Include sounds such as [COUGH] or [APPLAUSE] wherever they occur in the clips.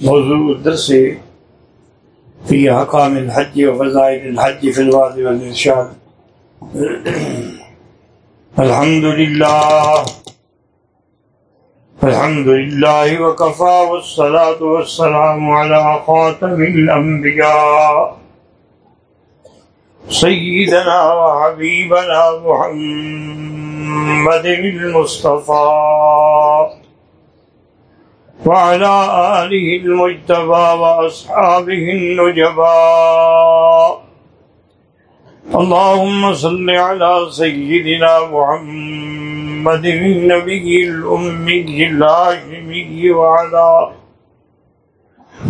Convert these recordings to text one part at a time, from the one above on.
موضوع الدرس في أحكام الحج وفضائل الحج في الوعد والإرشاد الحمد لله الحمد لله وكفى والصلاة والسلام على خاتم الأنبياء سيدنا وحبيبنا محمد المصطفى وعلى آله المجتبى وأصحابه النجبى. اللهم صل على سيدنا محمد النبي الأمي الهاشمي وعلى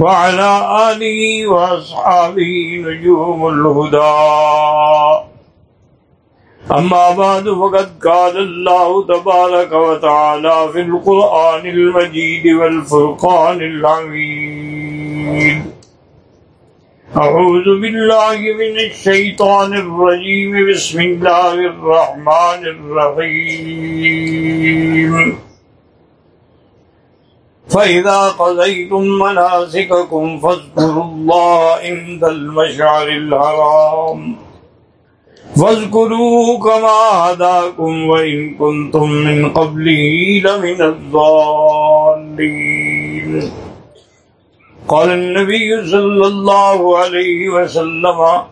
وعلى آله وأصحابه نجوم الهدى. أما بعد، فقد قال الله تبارك وتعالى في القرآن المجيد والفرقان العميد أعوذ بالله من الشيطان الرجيم. بسم الله الرحمن الرحيم. فإذا قضيتم مناسككم فاذكروا الله عند المشعر الحرام. واذكروا كما هداكم وإن كنتم من قبله لمن الضالين قال النبي صلى الله عليه وسلم،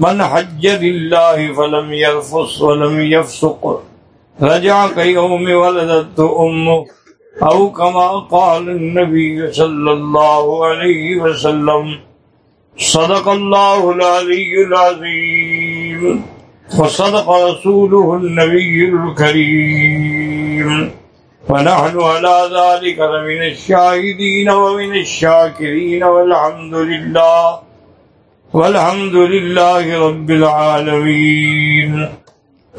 من حج لله فلم يرفص ولم يفسق رجع كيوم ولدت أمه أو كما قال النبي صلى الله عليه وسلم، صدق الله العلي العظيم وصدق رسوله النبي الكريم. ونحن على ذلك من الشاهدين ومن الشاكرين والحمد لله. والحمد لله رب العالمين.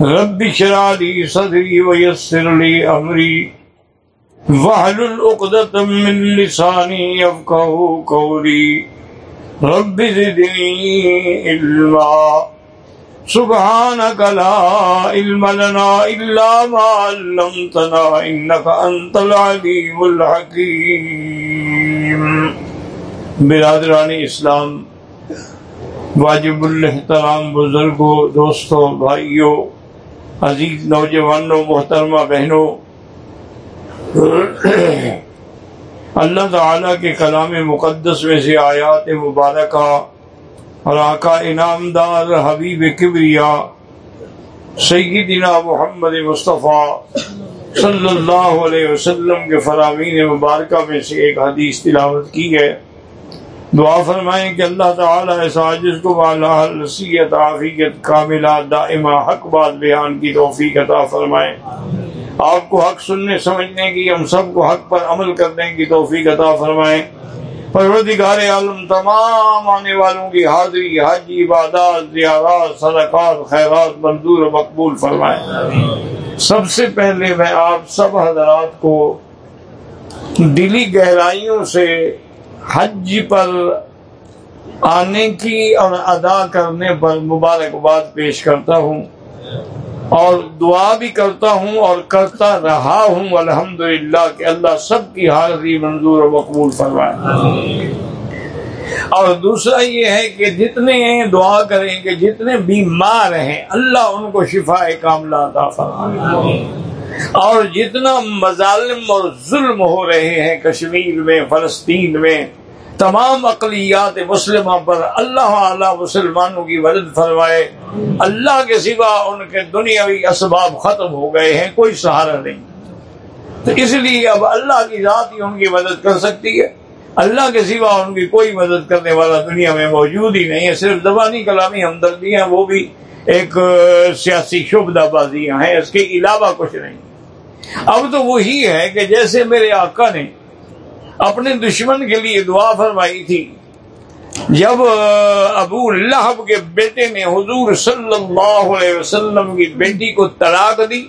رب شرع لي صدري ويسر لي أمري. وحل الأقدة من لساني يفقه قولي. رب زدني علما. سبحانك لا علم لنا إلا ما علمتنا إنك أنت العليم الحكيم. برادران اسلام، واجب الاحترام بزرگوں، دوستوں، بھائیوں، عزیز نوجوانوں، محترمہ بہنوں، اللہ تعالی کے کلام مقدس میں سے آیات مبارکہ اور آقا انعام دار حبیب کبریا، سیدنا محمد مصطفیٰ صلی اللہ علیہ وسلم کے فرامین مبارکہ میں سے ایک حدیث تلاوت کی ہے۔ دعا فرمائیں کہ اللہ تعالیٰ اس عاجز کو بالا رسیت عافیت، کاملہ، دائمہ، حق بات بیان کی توفیق عطا فرمائیں آپ کو حق سننے، سمجھنے کی، ہم سب کو حق پر عمل کرنے کی توفیق عطا فرمائیں پروردگار عالم تمام آنے والوں کی حاضری حج عبادات زیارات، صدقات، خیرات، منظور و مقبول فرمائے۔ سب سے پہلے میں آپ سب حضرات کو دلی گہرائیوں سے حج پر آنے کی اور ادا کرنے پر مبارکباد پیش کرتا ہوں۔ اور دعا بھی کرتا ہوں اور کرتا رہا ہوں الحمد للہ کہ اللہ سب کی حاضری منظور و مقبول فرمائے۔ اور دوسرا یہ ہے کہ جتنے دعا کریں کہ جتنے بیمار ہیں، اللہ ان کو شفا کاملہ عطا فرمائے۔ اور جتنا مظالم اور ظلم ہو رہے ہیں کشمیر میں، فلسطین میں تمام اقلیات مسلمہ پر اللہ اعلیٰ مسلمانوں کی مدد فرمائے۔ اللہ کے سوا ان کے دنیاوی اسباب ختم ہو گئے ہیں، کوئی سہارا نہیں۔ تو اس لیے اب اللہ کی ذات ہی ان کی مدد کر سکتی ہے۔ اللہ کے سوا ان کی کوئی مدد کرنے والا دنیا میں موجود ہی نہیں ہے، صرف زبانی کلامی ہمدردیاں وہ بھی ایک سیاسی شبدہ بازیاں ہیں، اس کے علاوہ کچھ نہیں۔ اب تو وہی ہے کہ جیسے میرے آقا نے اپنے دشمن کے لیے دعا فرمائی تھی۔ جب ابو لہب کے بیٹے نے حضور صلی اللہ علیہ وسلم کی بیٹی کو طلاق دی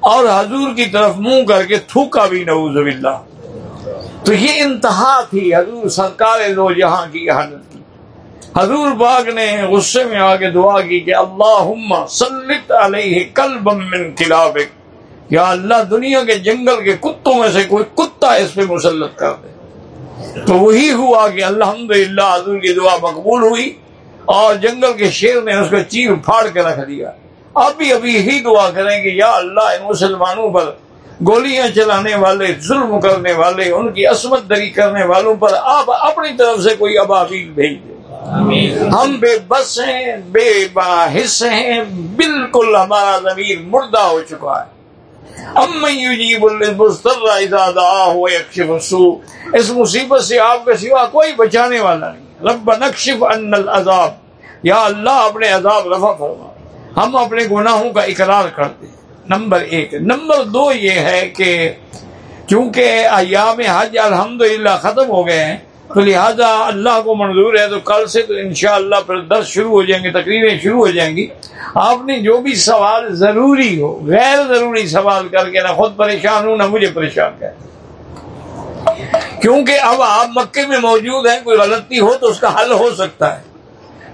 اور حضور کی طرف منہ کر کے تھوکا بھی نعوذ باللہ۔ تو یہ انتہا تھی حضور سرکار دو جہاں کی حالت۔ کی حضور باغ نے غصے میں آ کے دعا کی کہ اللہ سلط علیہ کل من کلابک۔ یا اللہ دنیا کے جنگل کے کتوں میں سے کوئی کتا اس پہ مسلط کر دے۔ تو وہی ہوا کہ الحمد للہ حضور کی دعا مقبول ہوئی اور جنگل کے شیر نے اس کو چیر پھاڑ کے رکھ دیا۔ اب بھی ابھی یہی دعا کریں کہ یا اللہ ان مسلمانوں پر گولیاں چلانے والے ظلم کرنے والے ان کی عصمت دری کرنے والوں پر آپ اپنی طرف سے کوئی ابابیل بھیج دیں۔ ہم بے بس ہیں بے باحث ہیں بالکل ہمارا ضمیر مردہ ہو چکا ہے۔ اس مصیبت سے آپ کے سوا کوئی بچانے والا نہیں. رب نقشف ان العذاب. یا اللہ اپنے عذاب رفع فرما. ہم اپنے گناہوں کا اقرار کرتے نمبر ایک. نمبر دو یہ ہے کہ چونکہ ایام حج الحمدللہ ختم ہو گئے ہیں تو لہٰذا اللہ کو منظور ہے تو کل سے تو انشاءاللہ پھر درس شروع ہو جائیں گے، تقریریں شروع ہو جائیں گی۔ آپ نے جو بھی سوال ضروری ہو، غیر ضروری سوال کر کے نہ خود پریشان ہوں نہ مجھے پریشان کر۔ کیونکہ اب آپ مکے میں موجود ہیں، کوئی غلطی ہو تو اس کا حل ہو سکتا ہے۔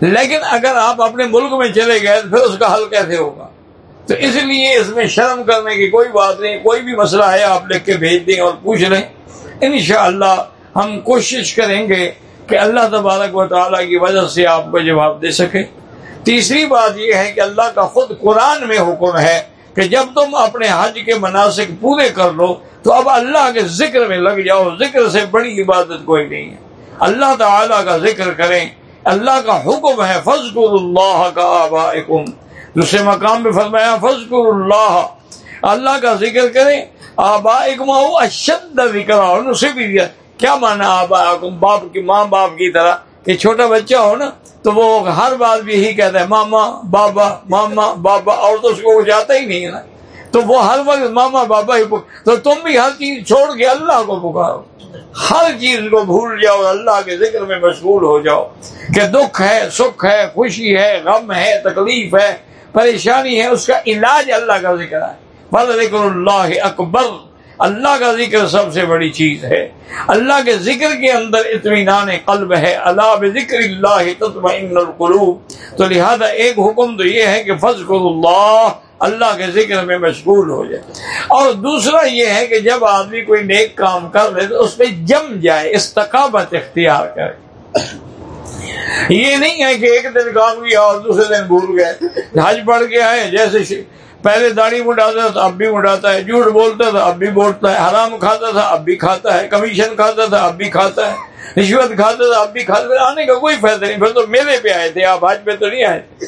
لیکن اگر آپ اپنے ملک میں چلے گئے تو پھر اس کا حل کیسے ہوگا؟ تو اس لیے اس میں شرم کرنے کی کوئی بات نہیں، کوئی بھی مسئلہ ہے آپ لکھ کے بھیج دیں اور پوچھ لیں۔ انشاءاللہ ہم کوشش کریں گے کہ اللہ تبارک و تعالیٰ کی وجہ سے آپ کو جواب دے سکے۔ تیسری بات یہ ہے کہ اللہ کا خود قرآن میں حکم ہے کہ جب تم اپنے حج کے مناسب پورے کر لو، تو اب اللہ کے ذکر میں لگ جاؤ، ذکر سے بڑی عبادت کوئی نہیں ہے۔ اللہ تعالیٰ کا ذکر کریں، اللہ کا حکم ہے فض اللہ کا آبا دوسرے مقام میں فرمایا فض اللہ۔ اللہ کا ذکر کریں آبا اشد ذکر اسے بھی دیا۔ کیا مانا باپ کی ماں باپ کی طرح؟ کہ چھوٹا بچہ ہو نا، تو وہ ہر بات بھی یہی کہتا ہے، ماما، بابا ماما، بابا اور تو اس کو وہ جاتا ہی نہیں ہے نا۔ تو وہ ہر وقت ماما، بابا ہی تو تم بھی ہر چیز چھوڑ کے اللہ کو پکارو۔ ہر چیز کو بھول جاؤ، اللہ کے ذکر میں مشغول ہو جاؤ کہ دکھ ہے، سکھ ہے، خوشی ہے، غم ہے، تکلیف ہے، پریشانی ہے، اس کا علاج اللہ کا ذکر ہے۔ ذکر اللہ اکبر۔ اللہ کا ذکر سب سے بڑی چیز ہے۔ اللہ کے ذکر کے اندر اطمینان قلب ہے۔ اللہ ذکر اللہ تطمئن القلوب۔ تو لہذا ایک حکم تو یہ ہے کہ فض اللہ اللہ کے ذکر میں مشغول ہو جائے۔ اور دوسرا یہ ہے کہ جب آدمی کوئی نیک کام کر لے تو اس پہ جم جائے، استقامت اختیار کرے۔ یہ نہیں ہے کہ ایک دن کام کیا اور دوسرے دن بھول گئے۔ حج پڑھ کے آئے، جیسے پہلے داڑھی مڈاتا تھا، اب بھی مڈاتا ہے۔ جھوٹ بولتا تھا، اب بھی بولتا ہے۔ حرام کھاتا تھا، اب بھی کھاتا ہے۔ کمیشن کھاتا تھا، اب بھی کھاتا ہے۔ رشوت کھاتا تھا، اب بھی کھاتا تھا۔ آنے کا کوئی فائدہ نہیں، پھر تو میلے پہ آئے تھے، آپ حج پہ تو نہیں آئے تھے۔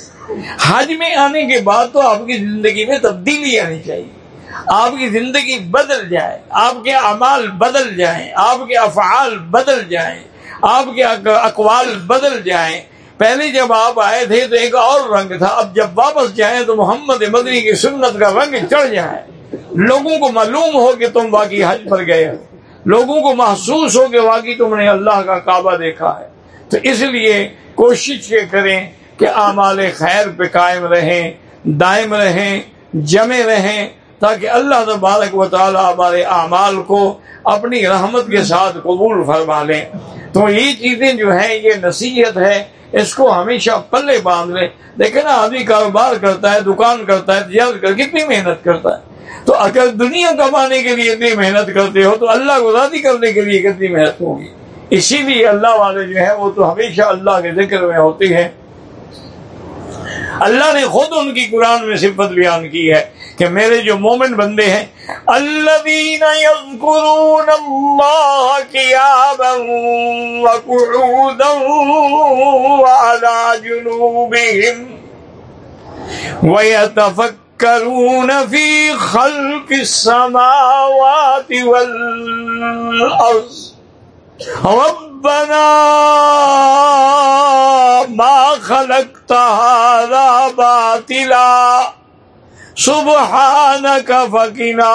حج میں آنے کے بعد تو آپ کی زندگی میں تبدیلی آنی چاہیے۔ آپ کی زندگی بدل جائے، آپ کے اعمال بدل جائیں، آپ کے افعال بدل جائیں، آپ کے اقوال بدل جائیں۔ پہلے جب آپ آئے تھے تو ایک اور رنگ تھا، اب جب واپس جائیں تو محمد مدنی کی سنت کا رنگ چڑھ جائے۔ لوگوں کو معلوم ہو کہ تم باقی حج پر گئے لوگوں کو محسوس ہو کہ واقعی تم نے اللہ کا کعبہ دیکھا ہے۔ تو اس لیے کوشش یہ کریں کہ اعمال خیر پہ قائم رہیں، دائم رہیں جمے رہیں، تاکہ اللہ تبارک و تعالیٰ ہمارے اعمال کو اپنی رحمت کے ساتھ قبول فرما لیں۔ تو یہ چیزیں جو ہیں، یہ نصیحت ہے، اس کو ہمیشہ پلے باندھ لے دیکھیں نا، آدمی کاروبار کرتا ہے، دکان کرتا ہے، تجارت کر کتنی محنت کرتا ہے۔ تو اگر دنیا کمانے کے لیے اتنی محنت کرتے ہو، تو اللہ کو کرنے کے لیے کتنی محنت ہوگی؟ اسی لیے اللہ والے جو ہیں، وہ تو ہمیشہ اللہ کے ذکر میں ہوتے ہیں۔ اللہ نے خود ان کی قرآن میں صفت بیان کی ہے کہ میرے جو مومن بندے ہیں الذين يذكرون الله قياما وقعودا وعلى جنوبهم ويتفكرون في خلق السماوات والأرض ربنا ما خلقت هذا باطلا. سبحانك فقنا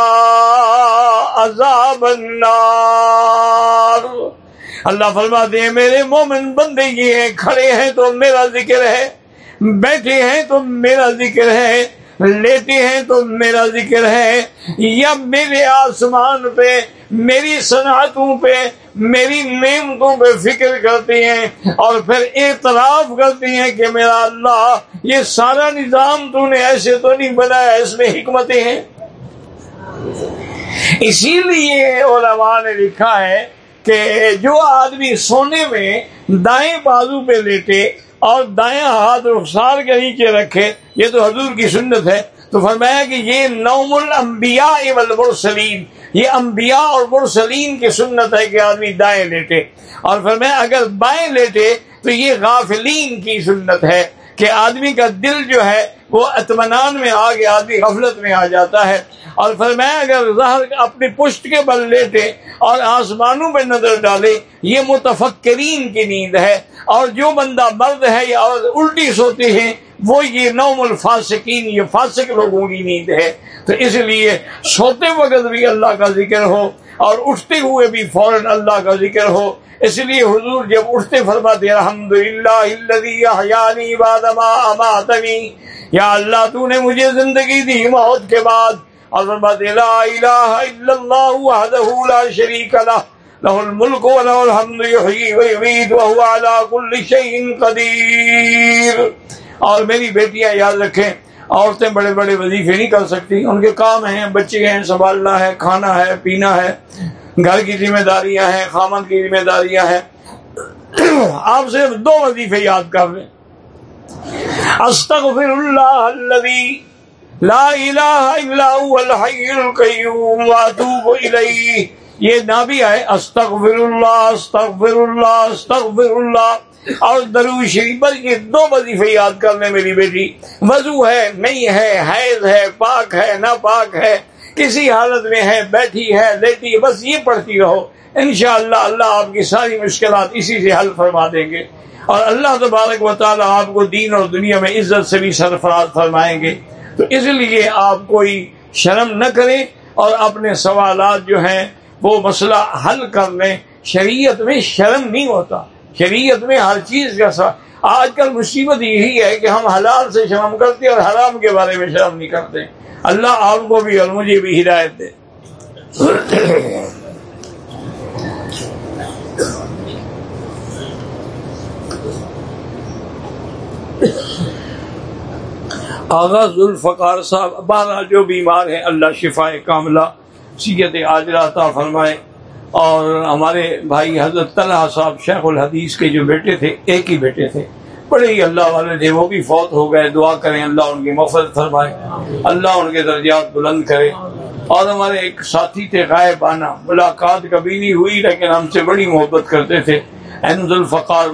عذاب النار. اللہ فرماتے ہیں، میرے مومن بندے یہ ہیں، کھڑے ہیں تو میرا ذکر ہے، بیٹھے ہیں تو میرا ذکر ہے۔ لیتے ہیں تو میرا ذکر ہے یا میرے آسمان پہ، میری صنعتوں پہ، میری نعمتوں پہ فکر کرتے ہیں اور پھر اعتراف کرتے ہیں کہ میرا اللہ، یہ سارا نظام تو نے ایسے تو نہیں بنایا، اس میں حکمتیں ہیں۔ اسی لیے علماء نے لکھا ہے کہ کہ جو آدمی سونے میں دائیں بازو پہ لیٹے اور دائیں ہاتھ رخسار کے نیچے رکھے یہ تو حضور کی سنت ہے۔ تو فرمایا کہ یہ نوم الانبیاء والمرسلین، یہ انبیاء اور مرسلین کی سنت ہے کہ آدمی دائیں لیٹے۔ اور فرمایا اگر بائیں لیٹے تو یہ غافلین کی سنت ہے۔ کہ آدمی کا دل جو ہے وہ اطمینان میں آ گیا، آدمی غفلت میں آ جاتا ہے۔ اور فرمایا، اگر ظہر اپنی پشت کے بل لیٹے اور آسمانوں پہ نظر ڈالے، یہ متفکرین کی نیند ہے۔ اور جو بندہ مرد ہے یا الٹی سوتے ہیں، وہ یہ نوم الفاسقین، یہ فاسق لوگوں کی نیند ہے۔ تو اس لیے سوتے وقت بھی اللہ کا ذکر ہو۔ اور اٹھتے ہوئے بھی فوراً اللہ کا ذکر ہو۔ اس لیے حضور جب اٹھتے فرماتے الحمد للہ یا اللہ تو نے مجھے زندگی دی موت کے بعد۔ اور فرماتے لا الہ الا اللہ وحدہ لا شریک لہ له الملك وله الحمد يحيي ويميت وهو على كل شيء قدير اور میری بیٹیاں، یاد رکھیں عورتیں بڑے بڑے وظیفے نہیں کر سکتی، ان کے کام ہیں، بچے ہیں، سنبھالنا ہے، کھانا ہے، پینا ہے، گھر کی ذمہ داریاں ہیں خامن کی ذمہ داریاں ہیں۔ [CLEARS THROAT] آپ صرف دو وظیفے یاد کر لیں۔ استغفر اللہ الذي لا الہ الا هو الحی القیوم واتوب الیہ۔ یہ نہ بھی آئے استغفر اللہ استغفر اللہ استغفر اللہ۔ اور درو شریف پر یہ دو وظیفے یاد کر لیں میری بیٹی۔ وضو ہے، نہیں ہے حیض ہے، پاک ہے نہ پاک ہے، کسی حالت میں ہے، بیٹھی ہے، لیٹی بس یہ پڑھتی رہو۔ انشاءاللہ اللہ آپ کی ساری مشکلات اسی سے حل فرما دیں گے۔ اور اللہ تبارک و تعالیٰ آپ کو دین اور دنیا میں عزت سے بھی سرفراز فرمائیں گے۔ تو اس لیے آپ کوئی شرم نہ کریں اور اپنے سوالات جو ہیں وہ مسئلہ حل کر لیں۔ شریعت میں شرم نہیں ہوتا۔ شریعت میں ہر چیز کا سوال آج کل مصیبت یہی ہے کہ ہم حلال سے شرم کرتے اور حرام کے بارے میں شرم نہیں کرتے اللہ آپ کو بھی اور مجھے بھی ہدایت دے۔ آغاز الفقار صاحب، بارہ جو بیمار ہیں، اللہ شفا کاملہ سیت عطا فرمائے۔ اور ہمارے بھائی حضرت طلحہ صاحب شیخ الحدیث کے جو بیٹے تھے، ایک ہی بیٹے تھے۔ بڑے ہی اللہ والے تھے، وہ بھی فوت ہو گئے۔ دعا کریں، اللہ ان کی مفت فرمائے۔ اللہ ان کے درجات بلند کرے۔ اور ہمارے ایک ساتھی تھے، غائب آنا۔ ملاقات کبھی نہیں ہوئی، لیکن ہم سے بڑی محبت کرتے تھے۔ احمد الفقار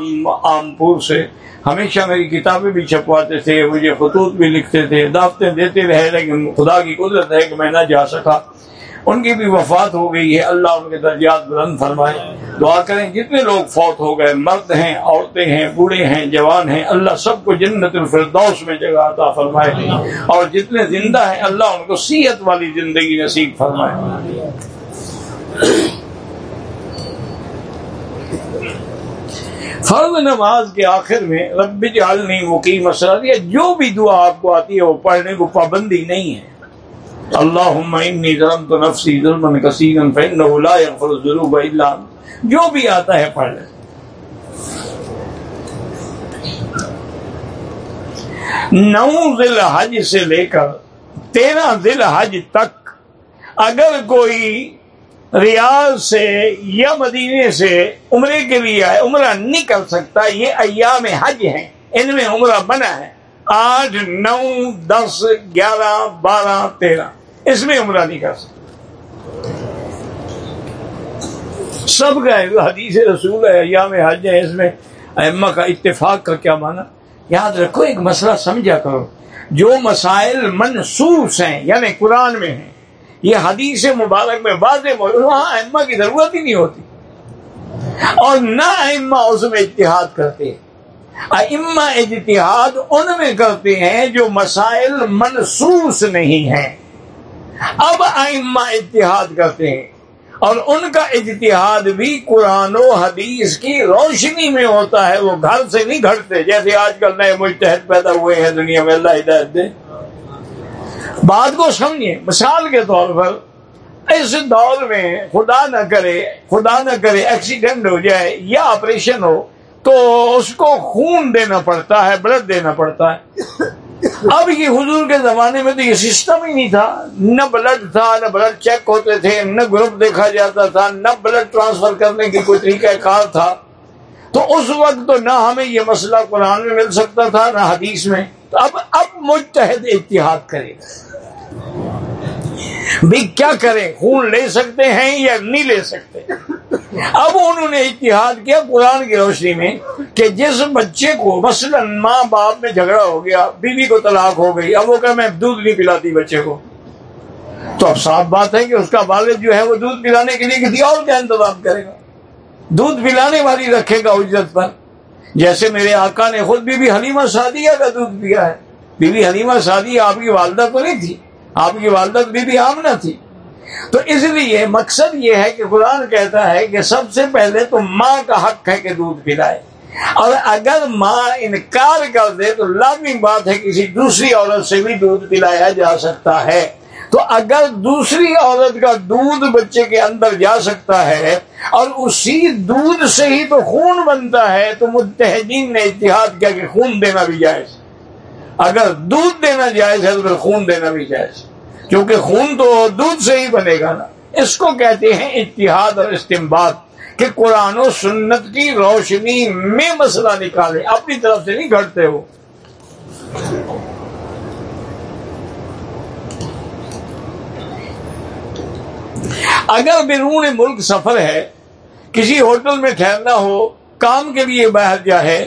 عام پور سے ہمیشہ میری کتابیں بھی چھپواتے تھے، مجھے خطوط بھی لکھتے تھے، دعوتیں دیتے رہے، لیکن خدا کی قدرت ہے کہ میں نہ جا سکا۔ ان کی بھی وفات ہو گئی ہے۔ اللہ ان کے درجات بلند فرمائے۔ دعا کریں، جتنے لوگ فوت ہو گئے، مرد ہیں، عورتیں ہیں، بوڑھے ہیں، جوان ہیں، اللہ سب کو جنت الفردوس میں جگہ عطا فرمائے۔ اور جتنے زندہ ہیں، اللہ ان کو سیت والی زندگی نصیب فرمائے۔ فرض نماز کے آخر میں رب جعلنی مقیم مسئلہ جو بھی دعا آپ کو آتی ہے، وہ پڑھنے کو پابندی نہیں ہے۔ اللهم انی ظلمت نفسی ظلما کثیرا فانه لا يغفر الذنوب الا جو بھی آتا ہے پڑھ لیں نو ذل حج سے لے کر تیرہ ذل حج تک اگر کوئی ریاض سے یا مدینے سے عمرے کے لیے آئے، عمرہ نہیں کر سکتا، یہ ایام حج ہیں، ان میں عمرہ بنا ہے۔ آٹھ نو، دس، گیارہ، بارہ، تیرہ۔ اس میں عمرہ نہیں کر سکتا سب کا حدیث رسول ہے یا میں حج ہے، اس میں اما کا اتفاق کا کیا مانا یاد رکھو، ایک مسئلہ سمجھا کرو۔ جو مسائل منسوس ہیں یعنی قرآن میں ہیں، یہ حدیث مبارک میں واضح وہاں اما کی ضرورت ہی نہیں ہوتی۔ اور نہ اما اس میں اتحاد کرتے۔ ہیں اما اجتہاد ان میں کرتے ہیں جو مسائل منسوس نہیں ہیں۔ اب ائمہ اتحاد کرتے ہیں اور ان کا اجتہاد بھی قرآن و حدیث کی روشنی میں ہوتا ہے، وہ گھر سے نہیں گھٹتے، جیسے آج کل نئے مجتہد پیدا ہوئے ہیں دنیا میں، اللہ ہدایت دے۔ بات کو سمجھیں، مثال کے طور پر اس دور میں خدا نہ کرے، خدا نہ کرے ایکسیڈنٹ ہو جائے یا آپریشن ہو تو اس کو خون دینا پڑتا ہے بلڈ دینا پڑتا ہے۔ اب یہ حضور کے زمانے میں تو یہ سسٹم ہی نہیں تھا۔ نہ بلڈ تھا، نہ بلڈ چیک ہوتے تھے، نہ گروپ دیکھا جاتا تھا، نہ بلڈ ٹرانسفر کرنے کی کوئی طریقہ کار تھا۔ تو اس وقت تو نہ ہمیں یہ مسئلہ قرآن میں مل سکتا تھا، نہ حدیث میں۔ تو اب اب متحد اتحاد کرے گا۔ بھی کیا کریں؟ خون لے سکتے ہیں یا نہیں لے سکتے؟ اب انہوں نے اتحاد کیا قرآن کی روشنی میں کہ جس بچے کو مثلا ماں باپ میں جھگڑا ہو گیا، بیوی کو طلاق ہو گئی، اب وہ کہ میں دودھ نہیں پلاتی بچے کو۔ تو اب صاف بات ہے کہ اس کا والد جو ہے وہ دودھ پلانے کے لیے کسی اور کا انتظام کرے گا۔ دودھ پلانے والی رکھے گا اجرت پر۔ جیسے میرے آقا نے خود بی بی حلیمہ سعدیہ کا دودھ پیا ہے۔ بی بی حلیمہ سعدیہ آپ کی والدہ تو نہیں تھی؟ آپ کی والدہ بی بی آمنہ تھی۔ تو اس لیے مقصد یہ ہے کہ قرآن کہتا ہے کہ سب سے پہلے تو ماں کا حق ہے کہ دودھ پلائے۔ اور اگر ماں انکار کر دے تو لازمی بات ہے کسی دوسری عورت سے بھی دودھ پلایا جا سکتا ہے۔ تو اگر دوسری عورت کا دودھ بچے کے اندر جا سکتا ہے اور اسی دودھ سے ہی تو خون بنتا ہے تو متحدین نے اتحاد کیا کہ خون دینا بھی جائز۔ اگر دودھ دینا جائز ہے تو پھر خون دینا بھی جائز کیونکہ خون تو دودھ سے ہی بنے گا نا۔ اس کو کہتے ہیں اتحاد اور استمباد کہ قرآن و سنت کی روشنی میں مسئلہ نکالے، اپنی طرف سے نہیں گھٹتے ہو اگر بیرون ملک سفر ہے، کسی ہوٹل میں ٹھہرنا ہو، کام کے لیے باہر جائے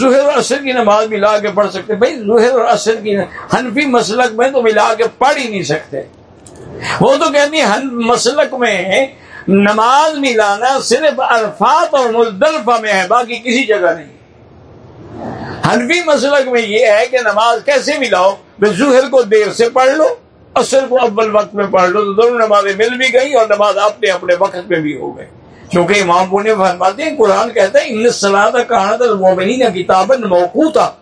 ظہر اور اثر کی نماز ملا کے پڑھ سکتے بھائی، ظہر اور اثر کی حنفی مسلک میں تو ملا کے پڑھ ہی نہیں سکتے۔ وہ تو کہتی مسلک میں نماز ملانا صرف عرفات اور مزدلفہ میں ہے، باقی کسی جگہ نہیں۔ حنفی مسلک میں یہ ہے کہ نماز کیسے ملاؤ ظہر کو دیر سے پڑھ لو اثر کو اول وقت میں پڑھ لو، تو دونوں نمازیں مل بھی گئی اور نماز اپنے اپنے وقت میں بھی ہو گئی کیونکہ امام پونے فرماتے ہیں، قرآن کہتا ہے، ان سلاد کہاں تھا کتاب موقو تھا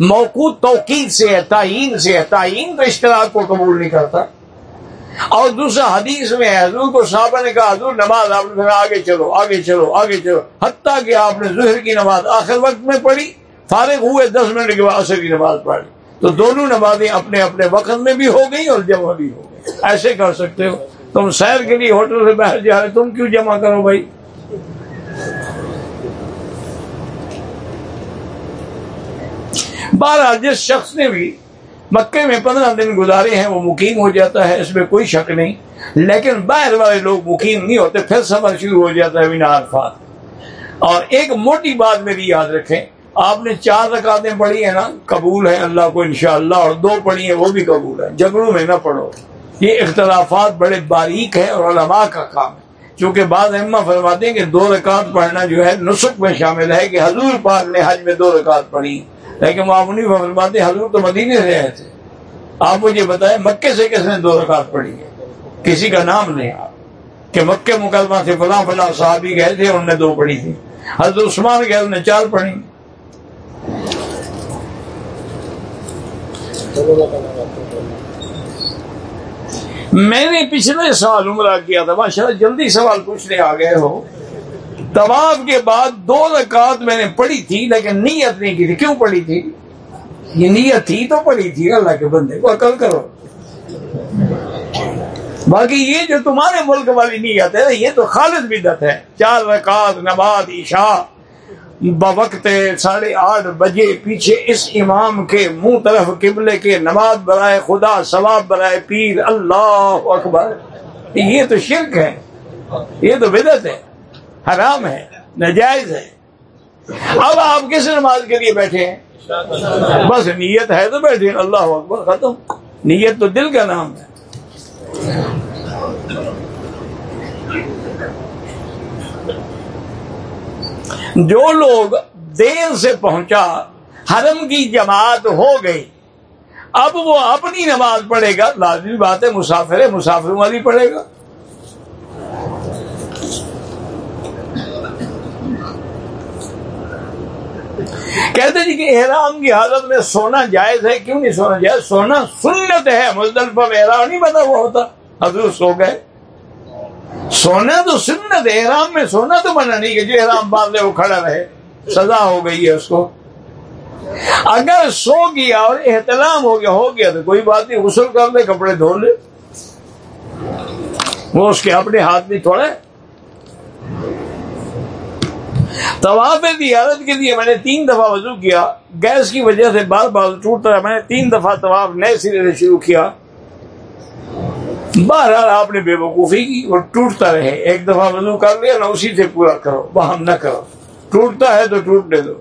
موقو توقید سے ہے، تعین سے ہے۔ تعین تو اشتراک کو قبول نہیں کرتا۔ اور دوسرا حدیث میں ہے، حضور کو صحابہ نے کہا، حضور، نماز آپ نے آگے چلو آگے چلو آگے چلو۔ حتیٰ کہ آپ نے ظہر کی نماز آخر وقت میں پڑھی، فارغ ہوئے دس منٹ کے بعد عصر کی نماز پڑھی تو دونوں نمازیں اپنے اپنے وقت میں بھی ہو گئی اور جمع بھی ہو گئی ایسے کر سکتے ہو۔ تم سیر کے لیے ہوٹل سے باہر جا رہے تم کیوں جمع کرو بھائی؟ بہرحال جس شخص نے بھی مکے میں پندرہ دن گزارے ہیں، وہ مقیم ہو جاتا ہے، اس میں کوئی شک نہیں۔ لیکن باہر والے لوگ مقیم نہیں ہوتے، پھر سفر شروع ہو جاتا ہے بنا عرفات اور ایک موٹی بات میری یاد رکھیں، آپ نے چار رکعتیں پڑھی ہیں نا، قبول ہے اللہ کو انشاءاللہ، اور دو پڑھی ہیں، وہ بھی قبول ہے۔ جگڑوں میں نہ پڑھو یہ اختلافات بڑے باریک ہیں اور علماء کا کام ہے۔ چونکہ بعض اما فرماتے ہیں کہ دو رکعت پڑھنا جو ہے نسخ میں شامل ہے کہ حضور پاک نے حج میں دو رکعت پڑھی۔ لیکن معمولی فرماتے ہیں حضور تو مدینے سے آئے تھے۔ آپ مجھے بتائیں مکے سے کس نے دو رکعت پڑھی ہے؟ کسی کا نام نہیں آپ۔ کہ مکے مکدمہ سے فلاں فلاں صحابی گئے تھے انہوں نے دو پڑھی تھی۔ حضرت عثمان گئے، انہوں نے چار پڑھی۔ میں نے پچھلے سال عمرہ کیا تھا ماشاء جلدی سوال پوچھنے آ گئے ہو۔ طواف کے بعد دو رکعت میں نے پڑھی تھی، لیکن نیت نہیں کی تھی۔ کیوں پڑھی تھی؟ یہ نیت تھی تو پڑھی تھی، اللہ کے بندے کو عقل کرو۔ باقی یہ جو تمہارے ملک والی نیت ہے، یہ تو خالد بدت ہے۔ چار رکعت، نماز، عشاء۔ بوقت ساڑھے آٹھ بجے پیچھے اس امام کے منہ طرف قبلے کے نماز برائے خدا، ثواب برائے پیر، اللہ اکبر۔ یہ تو شرک ہے، یہ تو بدت ہے، حرام ہے، نجائز ہے۔ اب آپ کس نماز کے لیے بیٹھے ہیں؟ بس نیت ہے تو بیٹھے، اللہ اکبر، ختم۔ نیت تو دل کا نام ہے۔ جو لوگ دیر سے پہنچا، حرم کی جماعت ہو گئی۔ اب وہ اپنی نماز پڑھے گا۔ لازمی بات ہے، مسافر ہے مسافروں والی پڑھے گا۔ کہتے جی کہ احرام کی حالت میں سونا جائز ہے، کیوں نہیں سونا جائز؟ سونا سنت ہے، مزدلفہ میں احرام نہیں بتا ہوا ہوتا۔ حضرت سو گئے۔ سونا تو سنت احرام میں سونا تو بنا نہیں کہ جو احرام باندھ لے وہ کھڑا رہے، سزا ہو گئی ہے اس کو۔ اگر سو گیا اور احتلام ہو گیا ہو گیا تو کوئی بات نہیں، غسل کر لے، کپڑے دھو لے۔ وہ اس کے اپنے ہاتھ میں تھوڑا طواف زیارت کے لیے میں نے تین دفعہ وضو کیا، گیس کی وجہ سے بار بار ٹوٹتا رہا، میں نے تین دفعہ طواف نئے سرے سے شروع کیا۔ بہرحال آپ نے بے وقوفی کی اور ٹوٹتا رہے۔ ایک دفعہ وضو کر لیا نہ اسی سے پورا کرو وہ نہ کرو۔ ٹوٹتا ہے تو ٹوٹنے دو۔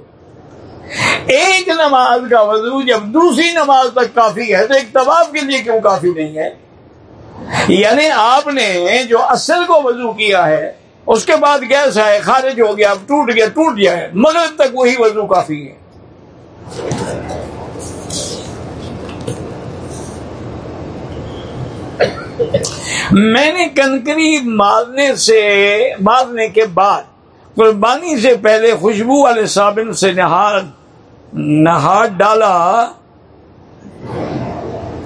ایک نماز کا وضو جب دوسری نماز تک کافی ہے تو ایک طواف کے لیے کیوں کافی نہیں ہے؟ یعنی آپ نے جو اصل کو وضو کیا ہے، اس کے بعد گیس ہے خارج ہو گیا، اب ٹوٹ گیا، ٹوٹ جائے مغرب تک وہی وضو کافی ہے۔ میں نے کنکری مارنے سے مارنے کے بعد، قربانی سے پہلے خوشبو والے صابن سے نہار نہار ڈالا۔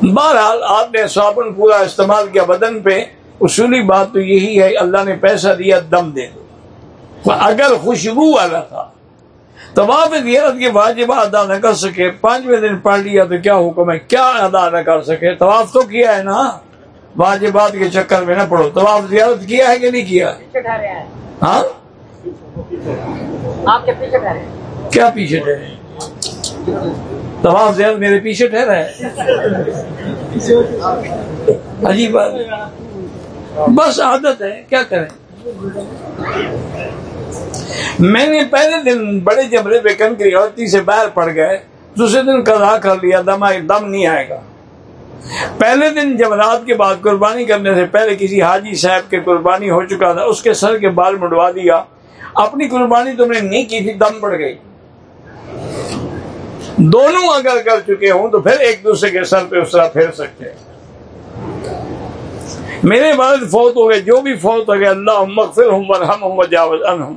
بہرحال، آپ نے صابن پورا استعمال کیا بدن پہ۔ اصولی بات تو یہی ہے، اللہ نے پیسہ دیا، دم دے دو۔ اگر خوشبو والا تھا، تو زیارت کے واجبہ ادا نہ کر سکے۔ پانچویں دن پڑھ لیا تو کیا حکم ہے؟ کیا ادا نہ کر سکے؟ طواف تو کیا ہے نا؟ واجبات کے چکر میں نہ پڑھو طواف زیارت کیا ہے کہ نہیں کیا؟ ہاں؟ کیا پیچھے ٹھہرے؟ طواف زیارت میرے پیچھے ٹھہرا ہے۔ عجیب بات۔ بس عادت ہے کیا کریں؟ میں نے پہلے دن بڑے جمرے پہ کنکری عورتی سے باہر پڑ گئے۔ دوسرے دن قضا کر لیا دم دم نہیں آئے گا۔ پہلے دن جب رات کے بعد قربانی کرنے سے پہلے کسی حاجی صاحب کے قربانی ہو چکا تھا، اس کے سر کے بال مڈوا دیا۔ اپنی قربانی تم نے نہیں کی تھی، دم پڑ گئی۔ دونوں اگر کر چکے ہوں تو پھر ایک دوسرے کے سر پہ اس طرح پھیر سکتے ہیں۔ میرے والد فوت ہو گئے، جو بھی فوت ہو گئے اللہ مغفر ہوں ہم جاوز انہم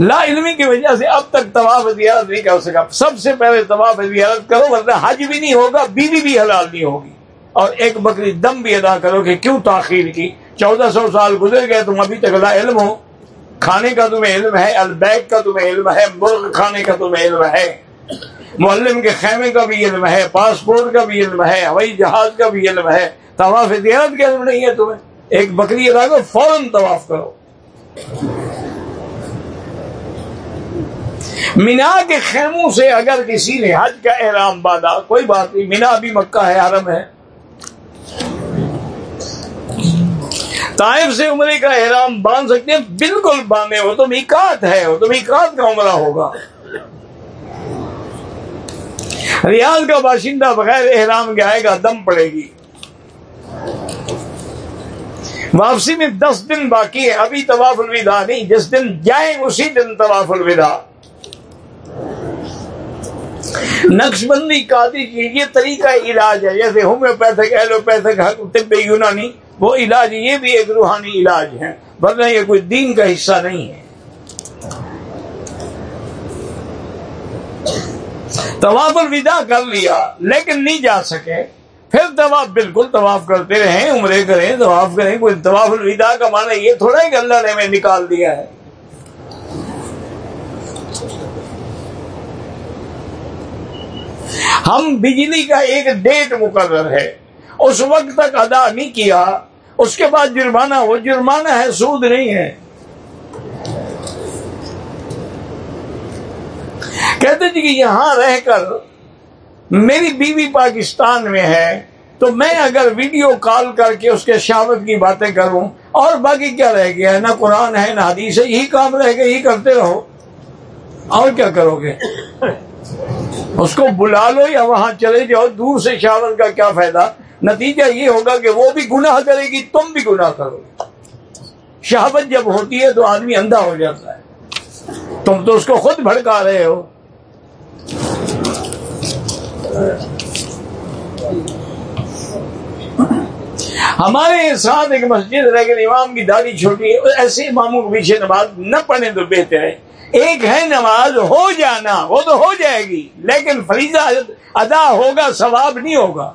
لا علمی کی وجہ سے اب تک طواف زیارت نہیں کر سکا۔ سب سے پہلے طواف زیارت کرو، ورنہ حج بھی نہیں ہوگا، بیوی بھی حلال نہیں ہوگی۔ اور ایک بکری دم بھی ادا کرو کہ کیوں تاخیر کی۔ چودہ سو سال گزر گئے، تم ابھی تک لا علم ہو۔ کھانے کا تمہیں علم ہے البیک کا تمہیں علم ہے، مرغ کھانے کا تمہیں علم ہے۔ معلم کے خیمے کا بھی علم ہے، پاسپورٹ کا بھی علم ہے، ہوائی جہاز کا بھی علم ہے۔ طواف زیارت کا علم نہیں ہے تمہیں۔ ایک بکری ادا کرو، فوراً طواف کرو۔ مینا کے خیموں سے اگر کسی نے حج کا احرام باندھا، کوئی بات نہیں، مینا بھی مکہ ہے، حرم ہے۔ طائف سے عمرے کا احرام باندھ سکتے ہیں، بالکل باندھے، وہ تو میکات ہے، وہ تو میکات کا عمرہ ہوگا۔ ریاض کا باشندہ بغیر احرام کے آئے گا، دم پڑے گی۔ واپسی میں دس دن باقی ہے ابھی طواف الوداع نہیں، جس دن جائیں اسی دن طواف الوداع۔ نقش بندی قادی کی یہ طریقہ علاج ہے۔ جیسے ہومیوپیتھک ایلوپیتھک طب یونانی وہ علاج یہ بھی ایک روحانی علاج ہے، ورنہ یہ کوئی دین کا حصہ نہیں ہے۔ طواف الوداع کر لیا، لیکن نہیں جا سکے۔ پھر طواف بالکل طواف کرتے رہیں، عمرے کریں، طواف کریں۔ کوئی طواف الوداع کا معنی یہ تھوڑا ہے کہ اللہ نے ہمیں نکال دیا ہے۔ ہم بجلی کا ایک ڈیٹ مقرر ہے۔ اس وقت تک ادا نہیں کیا۔ اس کے بعد جرمانہ، وہ جرمانہ ہے، سود نہیں ہے۔ کہتے جی کہ یہاں رہ کر میری بیوی پاکستان میں ہے، تو میں اگر ویڈیو کال کر کے اس کے شاوت کی باتیں کروں، اور باقی کیا رہ گیا ہے؟ نہ قرآن ہے، نہ حدیث ہے، یہی کام رہ گیا، یہی کرتے رہو۔ اور کیا کرو گے؟ اس کو بلا لو یا وہاں چلے جاؤ، دور سے شاور کا کیا فائدہ؟ نتیجہ یہ ہوگا کہ وہ بھی گناہ کرے گی، تم بھی گناہ کرو شہابت جب ہوتی ہے تو آدمی اندھا ہو جاتا ہے۔ تم تو اس کو خود بھڑکا رہے ہو۔ ہمارے ساتھ ایک مسجد رہ کے امام کی داڑھی چھوٹی ہے، ایسے اماموں کے پیچھے نماز نہ پڑھنے تو بہتر ہے۔ ایک ہے نماز ہو جانا، وہ تو ہو جائے گی، لیکن فریضہ ادا ہوگا، ثواب نہیں ہوگا۔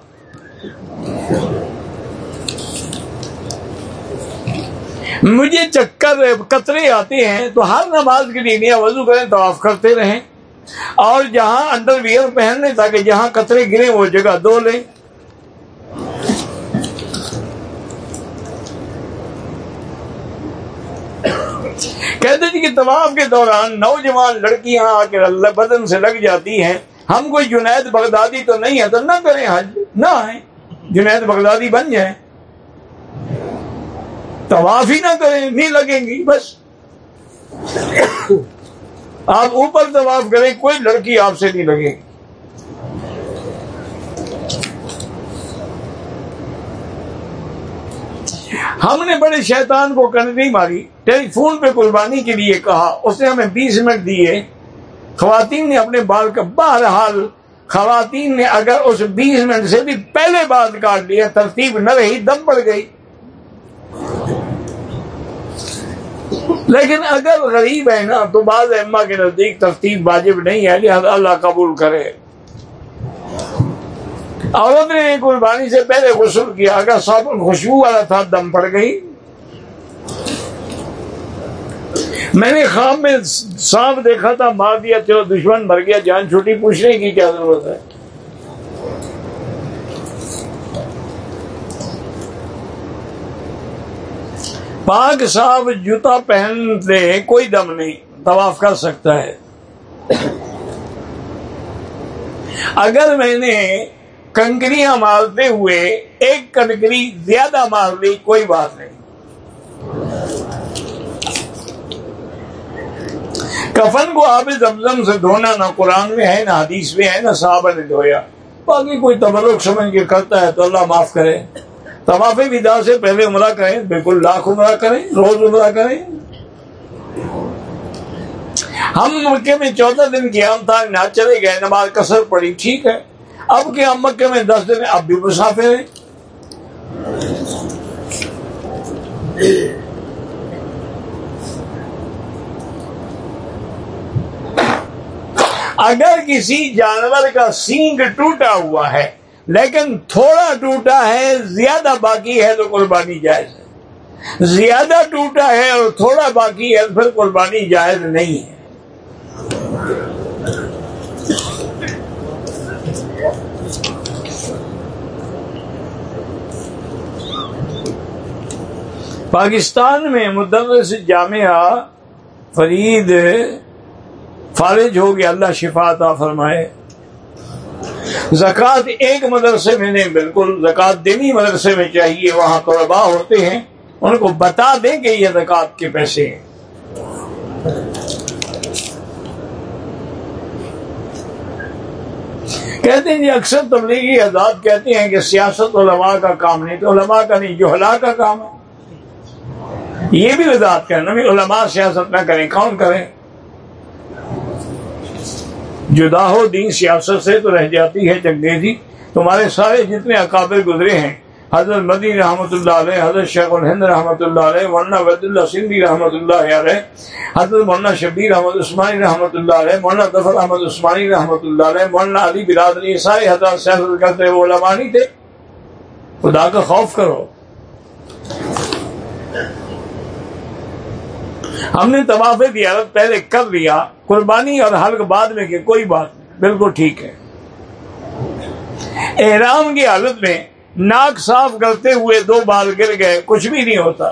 مجھے چکر، قطرے آتے ہیں، تو ہر نماز کے لیے نیا وضو کریں تو کرتے رہیں۔ اور جہاں انڈر ویئر پہن لیں تاکہ جہاں کترے گرے، وہ جگہ دو لیں۔ کہتے تھے کہ طواف کے دوران نوجوان لڑکیاں آ کے اللہ بدن سے لگ جاتی ہیں۔ ہم کوئی جنید بغدادی تو نہیں ہے تو نہ کریں حج، نہ آئیں۔ جنید بغدادی بن جائیں۔ طواف ہی نہ کریں، نہیں لگیں گی، بس۔ آپ اوپر طواف کریں، کوئی لڑکی آپ سے نہیں لگے۔ گی ہم نے بڑے شیطان کو کنڈی ماری۔ ٹیلی فون پہ قربانی کے لیے کہا، اس نے ہمیں بیس منٹ دیے۔ خواتین نے اپنے بال کا بہرحال، خواتین نے اگر اس بیس منٹ سے بھی پہلے بال کاٹ لیا ترتیب نہ رہی، دم پڑ گئی۔ لیکن اگر غریب ہے نا، تو بعض اما کے نزدیک ترتیب واجب نہیں ہے، لہٰذا اللہ قبول کرے۔ عورت نے قربانی سے پہلے غسل کیا، اگر صابن خوشبو والا تھا، دم پڑ گئی۔ میں نے خواب میں سانپ دیکھا تھا، مار دیا، چلو دشمن مر گیا، جان چھوٹی پوچھنے کی کیا ضرورت ہے؟ پاک صاحب جوتا پہن لے، کوئی دم نہیں، طواف کر سکتا ہے۔ اگر میں نے کنکریاں مارتے ہوئے ایک کنکری زیادہ مار لی، کوئی بات نہیں۔ کفن کو آب زمزم سے دھونا نہ قرآن میں ہے، نہ حدیث میں ہے، نہ صحابہ نے دھویا۔ باقی کوئی تبرک سمجھ کے کرتا ہے تو اللہ معاف کرے۔ طواف ودا سے پہلے عمرہ کریں، بالکل لاکھ عمرہ کریں، روز عمرہ کریں۔ ہم مکے میں چودہ دن کی ہم تھا، نہ چلے گئے، نماز کثر پڑی ٹھیک ہے۔ اب کیا مکے میں دس دن اب بھی مسافر ہیں۔ اگر کسی جانور کا سینگ ٹوٹا ہوا ہے، لیکن تھوڑا ٹوٹا ہے، زیادہ باقی ہے تو قربانی جائز ہے۔ زیادہ ٹوٹا ہے اور تھوڑا باقی ہے پھر قربانی جائز نہیں ہے۔ پاکستان میں مدرس جامعہ فرید فارج ہو گیا اللہ شفا عطا فرمائے۔ زکوٰۃ ایک مدرسے میں نہیں، بالکل زکوٰۃ دینی مدرسے میں چاہیے، وہاں طلباء ہوتے ہیں، ان کو بتا دیں کہ یہ زکوٰۃ کے پیسے ہیں۔ کہتے ہیں جی اکثر تبلیغی آزاد کہتے ہیں کہ سیاست علماء کا کام نہیں، تو علماء کا نہیں جو کا کام ہے۔ یہ بھی وضاحت کرنا بھی علماء سیاست نہ کریں، کون کریں؟ جدا ہو، دین سیاست سے تو رہ جاتی ہے جنگیزی تمہارے سارے جتنے اکابر گزرے ہیں، حضرت مدی رحمۃ اللہ علیہ، حضرت شیخ الہند رحمۃ اللہ علیہ، مولانا وید اللہ سندھی رحمۃ اللہ علیہ، حضرت مولانا شبیر احمد عثمانی رحمۃ اللہ علیہ، مولانا ظفر احمد عثمانی رحمۃ اللہ علیہ، مولانا علی برادری سارے حضرت سیاست کرتے وہ علماء نہیں تھے۔ خدا کا خوف کرو۔ ہم نے طواف دیارت پہلے کر لیا، قربانی اور حلق بعد میں کہ کوئی بات نہیں بالکل ٹھیک ہے۔ احرام کی حالت میں ناک صاف کرتے ہوئے دو بال گر گئے، کچھ بھی نہیں ہوتا۔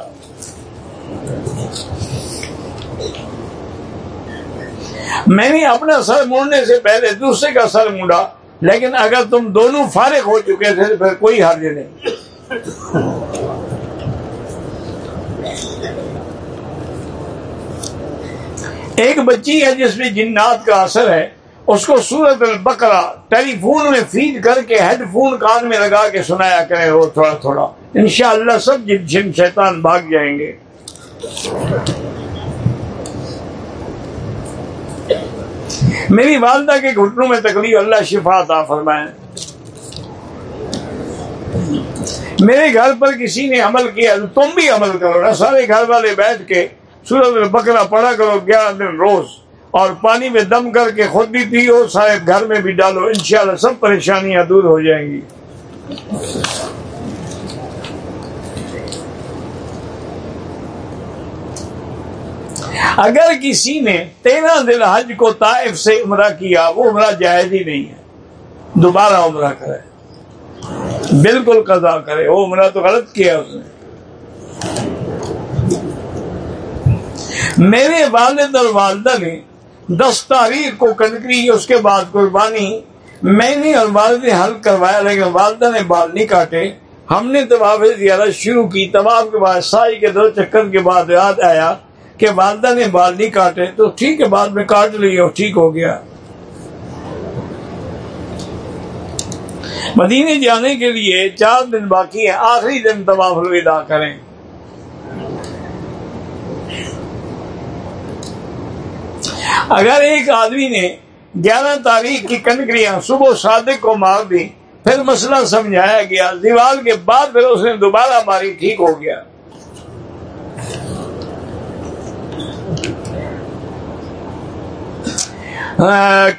میں نے اپنا سر موڑنے سے پہلے دوسرے کا سر مونڈا لیکن اگر تم دونوں فارغ ہو چکے تھے تو پھر کوئی حرج نہیں۔ ایک بچی ہے جس میں جنات کا اثر ہے، اس کو سورت البقرہ ٹیلی فون میں فیڈ کر کے ہیڈ فون کان میں لگا کے سنایا کرے وہ تھوڑا تھوڑا۔ انشاءاللہ سب جن جن شیطان بھاگ جائیں گے۔ میری والدہ کے گھٹنوں میں تکلیف، اللہ شفا تھا فرمائے۔ میرے گھر پر کسی نے عمل کیا، تم بھی عمل کرو نا، سارے گھر والے بیٹھ کے سورج بکرا پڑا کرو گیارہ دن روز اور پانی میں دم کر کے خود بھی پیو سارے گھر میں بھی ڈالو، انشاءاللہ سب پریشانیاں دور ہو جائیں گی۔ اگر کسی نے تیرہ دن حج کو طائف سے عمرہ کیا، وہ عمرہ جائز ہی نہیں ہے۔ دوبارہ عمرہ کرے۔ بالکل قضا کرے۔ وہ عمرہ تو غلط کیا اس نے۔ میرے والد اور والدہ نے دس تاریخ کو کنکری اس کے بعد قربانی۔ میں نے اور والد نے حل کروایا، لیکن والدہ نے بال نہیں کاٹے۔ ہم نے طباف زیادہ شروع کی۔ طباف کے بعد، سائی کے دو چکر کے بعد یاد آیا کہ والدہ نے بال نہیں کاٹے۔ تو ٹھیک ہے، بعد میں کاٹ لی اور ٹھیک ہو گیا۔ مدینے جانے کے لیے چار دن باقی ہیں۔ آخری دن طباف الوداع کریں۔ اگر ایک آدمی نے گیارہ تاریخ کی کنکریاں صبح صادق کو مار دی، پھر مسئلہ سمجھایا گیا، دیوال کے بعد پھر اس نے دوبارہ ماری، ٹھیک ہو گیا۔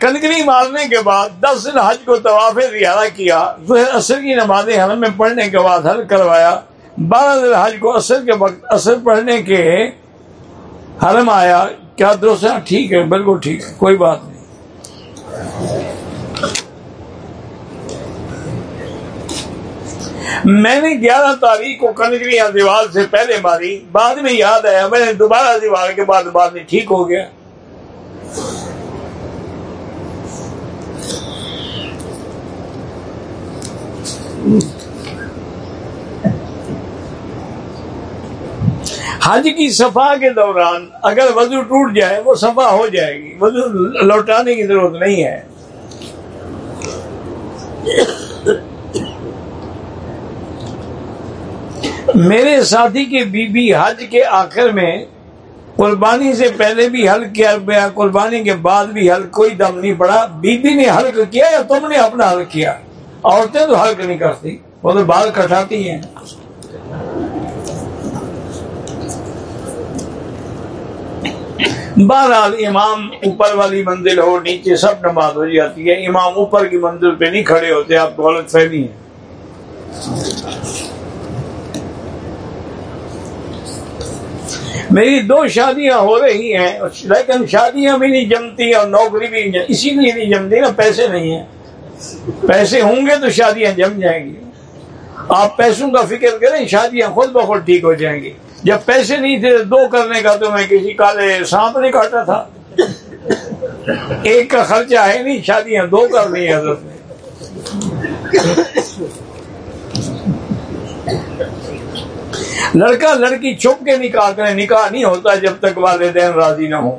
کنکری مارنے کے بعد دس دن حج کو طواف زیادہ کیا پھر اثر کی نماز حرم میں پڑھنے کے بعد حل کروایا۔ بارہ دن حج کو اثر کے وقت اثر پڑھنے کے حرم آیا۔ کیا درست ہے؟ ٹھیک ہے، بالکل ٹھیک ہے، کوئی بات نہیں۔ میں نے گیارہ تاریخ کو کنکری دیوار سے پہلے ماری، بعد میں یاد آیا، میں نے دوبارہ دیوار کے بعد بعد میں ٹھیک ہو گیا۔ حج کی صفا کے دوران اگر وضو ٹوٹ جائے وہ صفا ہو جائے گی۔ وضو لوٹانے کی ضرورت نہیں ہے۔ میرے ساتھی کے بی بی حج کے آخر میں قربانی سے پہلے بھی حل کیا گیا، قربانی کے بعد بھی حل کوئی دم نہیں پڑا۔ بی بی نے حلق کیا یا تم نے اپنا حل کیا؟ عورتیں تو حلق نہیں کرتی، وہ تو بال کٹاتی ہیں۔ بہرحال امام اوپر والی منزل ہو نیچے سب نماز ہو جاتی ہے۔ امام اوپر کی منزل پہ نہیں کھڑے ہوتے، آپ کو غلط فہمی ہے میری دو شادیاں ہو رہی ہیں، لیکن شادیاں بھی نہیں جمتی اور نوکری بھی نہیں، اسی لیے نہیں جمتی نا، پیسے نہیں ہیں۔ پیسے ہوں گے تو شادیاں جم جائیں گی۔ آپ پیسوں کا فکر کریں، شادیاں خود بخود ٹھیک ہو جائیں گی۔ جب پیسے نہیں تھے دو کرنے کا تو میں کسی کالے سانپ نہیں کاٹا تھا۔ ایک کا خرچہ ہے نہیں، شادیاں دو کر لی حضرت نے لڑکا لڑکی چھپ کے نکاح کریں، نکاح نہیں ہوتا جب تک والدین راضی نہ ہو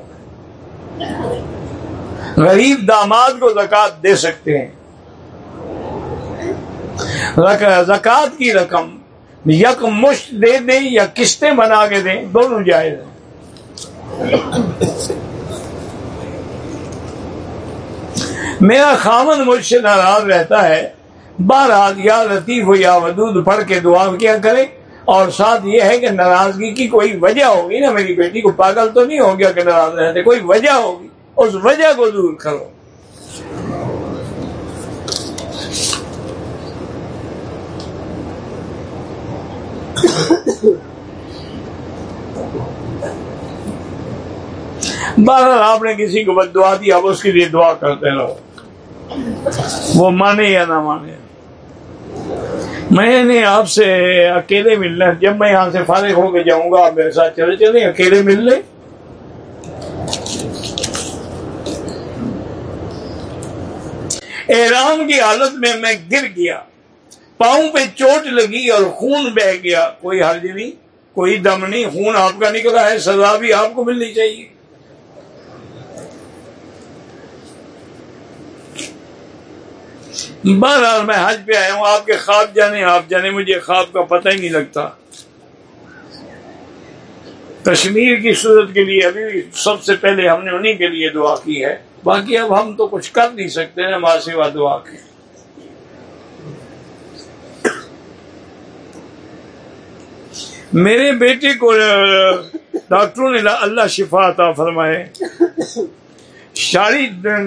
غریب داماد کو زکات دے سکتے ہیں۔ زکات کی رقم یک مشت دے دیں یا قسطیں بنا کے دیں، دونوں جائز ہیں۔ میرا خامن مجھ سے ناراض رہتا ہے۔ بہرحال یا لطیف ہو یا ودود پڑھ کے دعا کیا کرے۔ اور ساتھ یہ ہے کہ ناراضگی کی کوئی وجہ ہوگی نا میری بیٹی کو، پاگل تو نہیں ہو گیا کہ ناراض رہتے، کوئی وجہ ہوگی، اس وجہ کو دور کرو۔ بہرحال آپ نے کسی کو بد دعا دی آپ اس کے لیے دعا کرتے رہو۔ وہ مانے یا نہ مانے۔ میں نے آپ سے اکیلے ملنا، جب میں یہاں سے فارغ ہو کے جاؤں گا، آپ میرے ساتھ چلے چلے اکیلے مل لیں۔ احرام کی حالت میں میں گر گیا۔ پاؤں پہ چوٹ لگی اور خون بہ گیا۔ کوئی حرج نہیں، کوئی دم نہیں، خون آپ کا نکلا ہے، سزا بھی آپ کو ملنی چاہیے۔ بہرحال میں حج پہ آیا ہوں، آپ کے خواب جانے، آپ جانے، مجھے خواب کا پتہ ہی نہیں لگتا۔ کشمیر کی صورت کے لیے ابھی سب سے پہلے ہم نے انہیں کے لیے دعا کی ہے۔ باقی اب ہم تو کچھ کر نہیں سکتے نا ماں سوا دعا کے میرے بیٹے کو ڈاکٹروں نے اللہ شفا عطا فرمائے۔ شاڑی،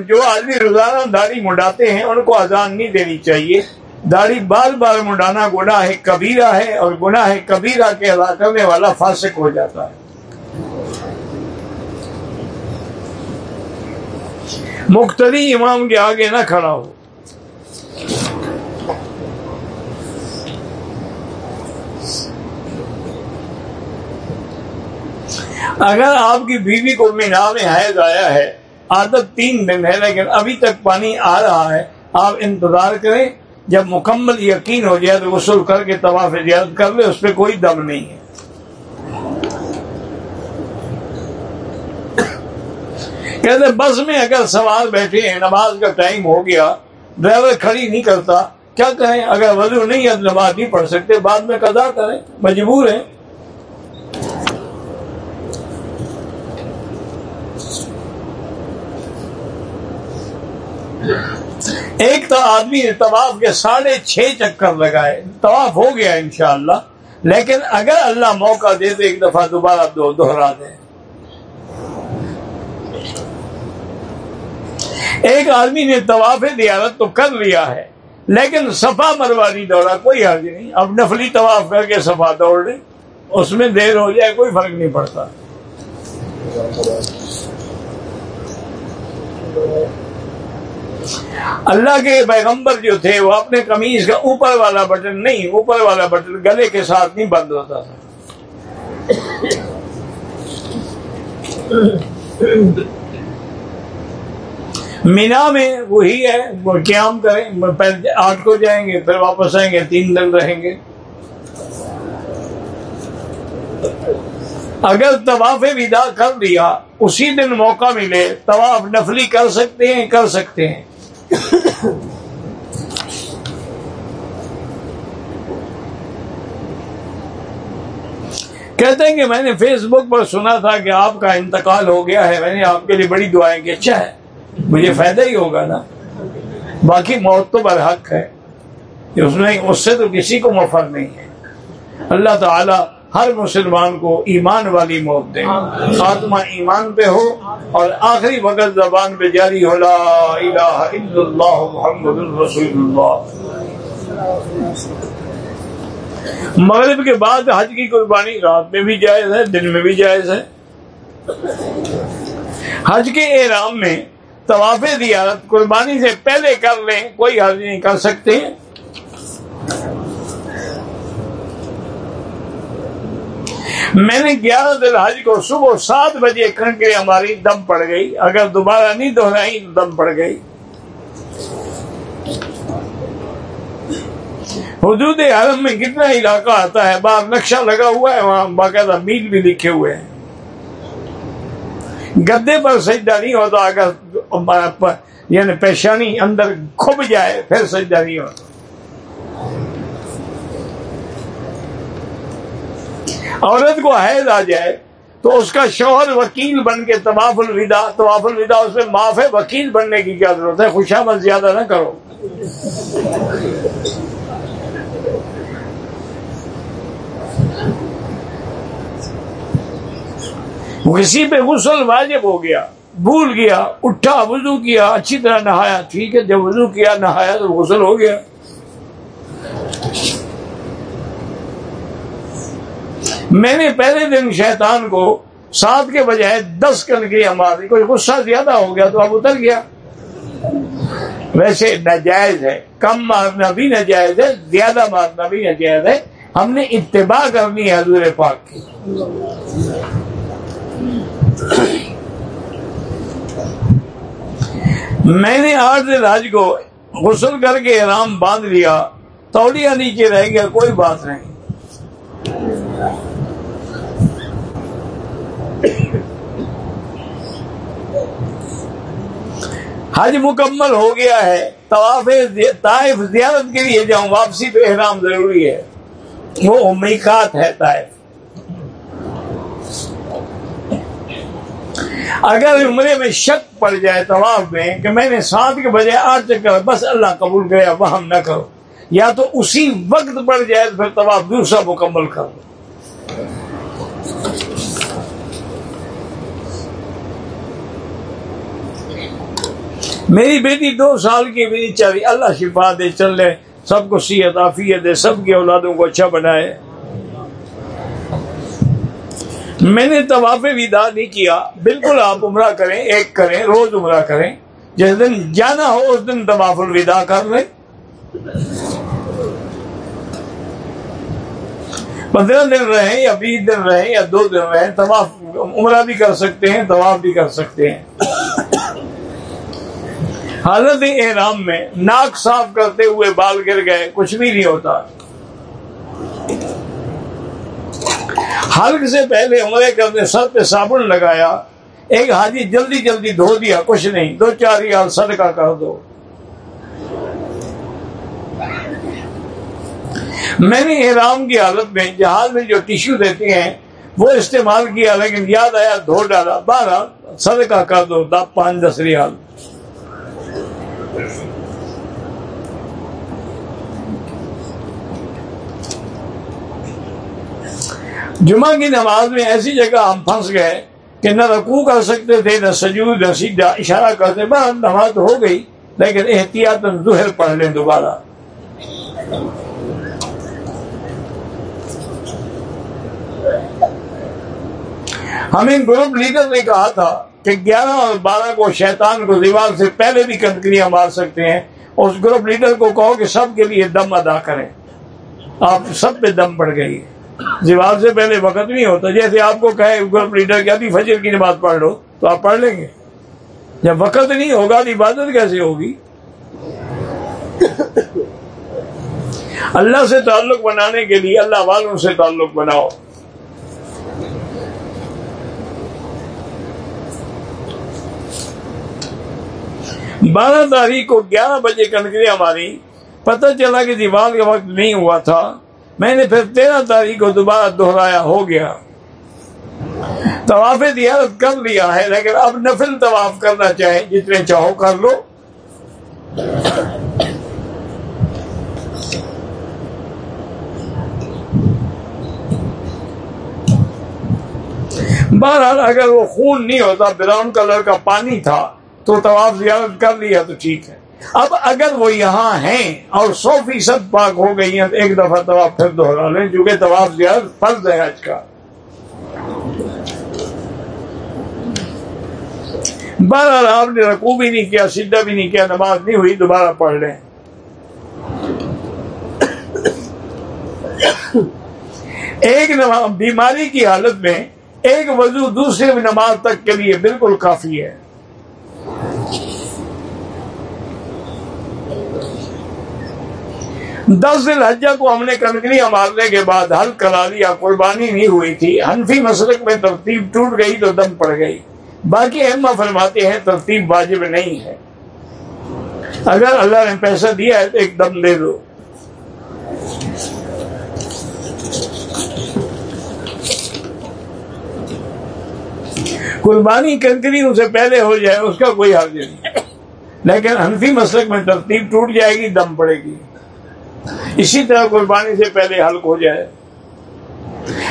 جو آدمی روزانہ داڑھی منڈاتے ہیں، ان کو اذان نہیں دینی چاہیے۔ داڑھی بار بار منڈانا گناہ ہے کبیرہ ہے اور گناہ ہے کبیرہ کے ادا کرنے والا فاسق ہو جاتا ہے۔ مختری امام کے آگے نہ کھڑا ہو۔ اگر آپ کی بیوی کو مینا میں حیض آیا ہے عادت تین دن ہے، لیکن ابھی تک پانی آ رہا ہے، آپ انتظار کریں، جب مکمل یقین ہو جائے تو غسل کر کے طواف زیارت کر لے اس پہ کوئی دم نہیں ہے۔ کہتے بس میں اگر سوال بیٹھے ہیں، نماز کا ٹائم ہو گیا، ڈرائیور کھڑی نہیں کرتا، کیا کہیں اگر وضو نہیں ہے نماز نہیں پڑھ سکتے، بعد میں قضا کریں، مجبور ہیں۔ ایک تو آدمی نے طواف کے ساڑھے چھ چکر لگائے، طواف ہو گیا انشاءاللہ، لیکن اگر اللہ موقع دے تو ایک دفعہ دوبارہ دو دوہرا دے۔ ایک آدمی نے طواف دیارت تو کر لیا ہے، لیکن صفا مروا نہیں دوڑا کوئی حرج نہیں۔ اب نفلی طواف کر کے صفا دوڑ لے، اس میں دیر ہو جائے، کوئی فرق نہیں پڑتا۔ اللہ کے پیغمبر جو تھے وہ اپنے قمیض کا اوپر والا بٹن نہیں، اوپر والا بٹن گلے کے ساتھ نہیں بند ہوتا تھا۔ مینا میں وہی ہے، وہ قیام کریں آٹھ کو جائیں گے، پھر واپس آئیں گے، تین دن رہیں گے۔ اگر طواف ودا کر دیا، اسی دن موقع ملے، طواف نفلی کر سکتے ہیں، کر سکتے ہیں۔ کہتے ہیں کہ میں نے فیس بک پر سنا تھا کہ آپ کا انتقال ہو گیا ہے۔ میں نے آپ کے لیے بڑی دعائیں کہ اچھا ہے، مجھے فائدہ ہی ہوگا نا۔ باقی موت تو برحق ہے۔ اس میں، اس سے تو کسی کو مفر نہیں ہے۔ اللہ تعالی ہر مسلمان کو ایمان والی موت دے خاتمہ ایمان پہ ہو اور آخری وقت زبان پہ جاری ہو۔ لا الہ الا اللہ محمد الرسول اللہ مغرب کے بعد حج کی قربانی رات میں بھی جائز ہے دن میں بھی جائز ہے۔ حج کے احرام میں طواف دیارت قربانی سے پہلے کر لیں کوئی حج نہیں کر سکتے۔ میں نے گیارہ دل حج کو صبح سات بجے کنکری ہماری دم پڑ گئی۔ اگر دوبارہ نہیں دہرائی تو دم پڑ گئی۔ حدود حرم میں کتنا علاقہ آتا ہے؟ باہر نقشہ لگا ہوا ہے، وہاں باقاعدہ میل بھی لکھے ہوئے ہیں۔ گدے پر سجدہ نہیں ہوتا، اگر یعنی پیشانی اندر کھب جائے، پھر سجدہ نہیں ہوتا۔ عورت کو حید آ جائے تو اس کا شوہر وکیل بن کے طواف الوداع طواف الوداع، اس میں معاف ہے وکیل بننے کی کیا ضرورت ہے؟ خوشامد زیادہ نہ کرو۔ کسی پہ غسل واجب ہو گیا، بھول گیا، اٹھا، وضو کیا، اچھی طرح نہایا، ٹھیک ہے، جب وضو کیا، نہایا تو غسل ہو گیا۔ میں نے پہلے دن شیطان کو سات کے بجائے دس کر کے ہماری کوئی غصہ زیادہ ہو گیا تو اب اتر گیا۔ ویسے ناجائز ہے، کم مارنا بھی ناجائز ہے، زیادہ مارنا بھی ناجائز ہے۔ ہم نے اتباع کرنی ہے حضور پاک کی۔ میں نے آٹھ دن آج کو غسل کر کے آرام باندھ لیا، توڑیاں نیچے رہ گیا، کوئی بات نہیں۔ حج مکمل ہو گیا ہے۔ طواف طائف زیارت کے لیے جاؤں، واپسی پہ احرام ضروری ہے۔ وہ میکات ہے طائف۔ اگر عمرے میں شک پڑ جائے طواف میں کہ میں نے سات کے بجے آٹھ چکر بس اللہ قبول کرے وہاں نہ کرو۔ یا تو اسی وقت پڑ جائے تو پھر طواف دوسرا مکمل کرو میری بیٹی دو سال کی میری چاری اللہ شفا دے، چل لے، سب کو سیت آفیت دے، سب کی اولادوں کو اچھا بنائے۔ میں نے طواف ودا نہیں کیا، بالکل آپ عمرہ کریں، ایک کریں، روز عمرہ کریں۔ جس دن جانا ہو، اس دن طواف الوداع کر لیں۔ پندرہ دن رہیں یا بیس دن رہیں یا دو دن رہیں، طواف، عمرہ بھی کر سکتے ہیں، طواف بھی کر سکتے ہیں۔ حالت احرام میں ناک صاف کرتے ہوئے بال گر گئے، کچھ بھی نہیں ہوتا۔ حلق سے پہلے عمرے کرنے سر پہ صابن لگایا، ایک حاجی جلدی جلدی دھو دیا، کچھ نہیں، دو چار ریال صدقہ کر دو۔ میں نے احرام کی حالت میں جہاز میں جو ٹیشو دیتے ہیں، وہ استعمال کیا، لیکن یاد آیا، دھو ڈالا بارہ صدقہ کر دو پانچ دس ریال۔ جمعہ کی نماز میں ایسی جگہ ہم پھنس گئے کہ نہ رکوع کر سکتے تھے، نہ سجود، نہ سیدھا اشارہ کرتے، بس نماز ہو گئی، لیکن احتیاط ظہر پڑھ لیں دوبارہ۔ ہمیں گروپ لیڈر نے کہا تھا کہ گیارہ اور بارہ کو شیطان کو دیوار سے پہلے بھی کنکریاں مار سکتے ہیں۔ اس گروپ لیڈر کو کہو کہ سب کے لیے دم ادا کریں۔ آپ سب پہ دم پڑ گئی۔ دیوار سے پہلے وقت نہیں ہوتا، جیسے آپ کو کہے گروپ لیڈر کہ ابھی فجر کی نماز پڑھ لو، تو آپ پڑھ لیں گے۔ جب وقت نہیں ہوگا تو عبادت کیسے ہوگی؟ اللہ سے تعلق بنانے کے لیے اللہ والوں سے تعلق بناؤ۔ بارہ تاریخ کو گیارہ بجے کنکریاں ماری پتہ چلا کہ دیوار کا وقت نہیں ہوا تھا۔ میں نے پھر تیرہ تاریخ کو دوبارہ دہرایا، ہو گیا۔ طواف دیارت کر لیا ہے، لیکن اب نفل طواف کرنا چاہے، جتنے چاہو کر لو۔ بہرحال اگر وہ خون نہیں ہوتا، براؤن کلر کا پانی تھا، تو طواف زیارت کر لیا تو ٹھیک ہے۔ اب اگر وہ یہاں ہیں اور سو فیصد پاک ہو گئی ہیں تو ایک دفعہ طواف پھر دوہرا لیں، چونکہ طواف زیارت فرض ہے آج کا۔ بارہ آپ نے رقو بھی نہیں کیا سیدھا بھی نہیں کیا، نماز نہیں ہوئی، دوبارہ پڑھ لیں۔ ایک نماز بیماری کی حالت میں ایک وضو دوسرے نماز تک کے لیے بالکل کافی ہے۔ دس دن حجہ کو ہم نے کنکریاں مارنے کے بعد حل کرا لیا، قربانی نہیں ہوئی تھی۔ حنفی مسلک میں ترتیب ٹوٹ گئی تو دم پڑ گئی۔ باقی احمد فرماتے ہیں ترتیب واجب نہیں ہے۔ اگر اللہ نے پیسہ دیا ہے تو ایک دم دے دو قربانی کنکری اسے پہلے ہو جائے، اس کا کوئی حرج نہیں۔ لیکن حنفی مسلک میں ترتیب ٹوٹ جائے گی، دم پڑے گی۔ اسی طرح قربانی سے پہلے حلق ہو جائے۔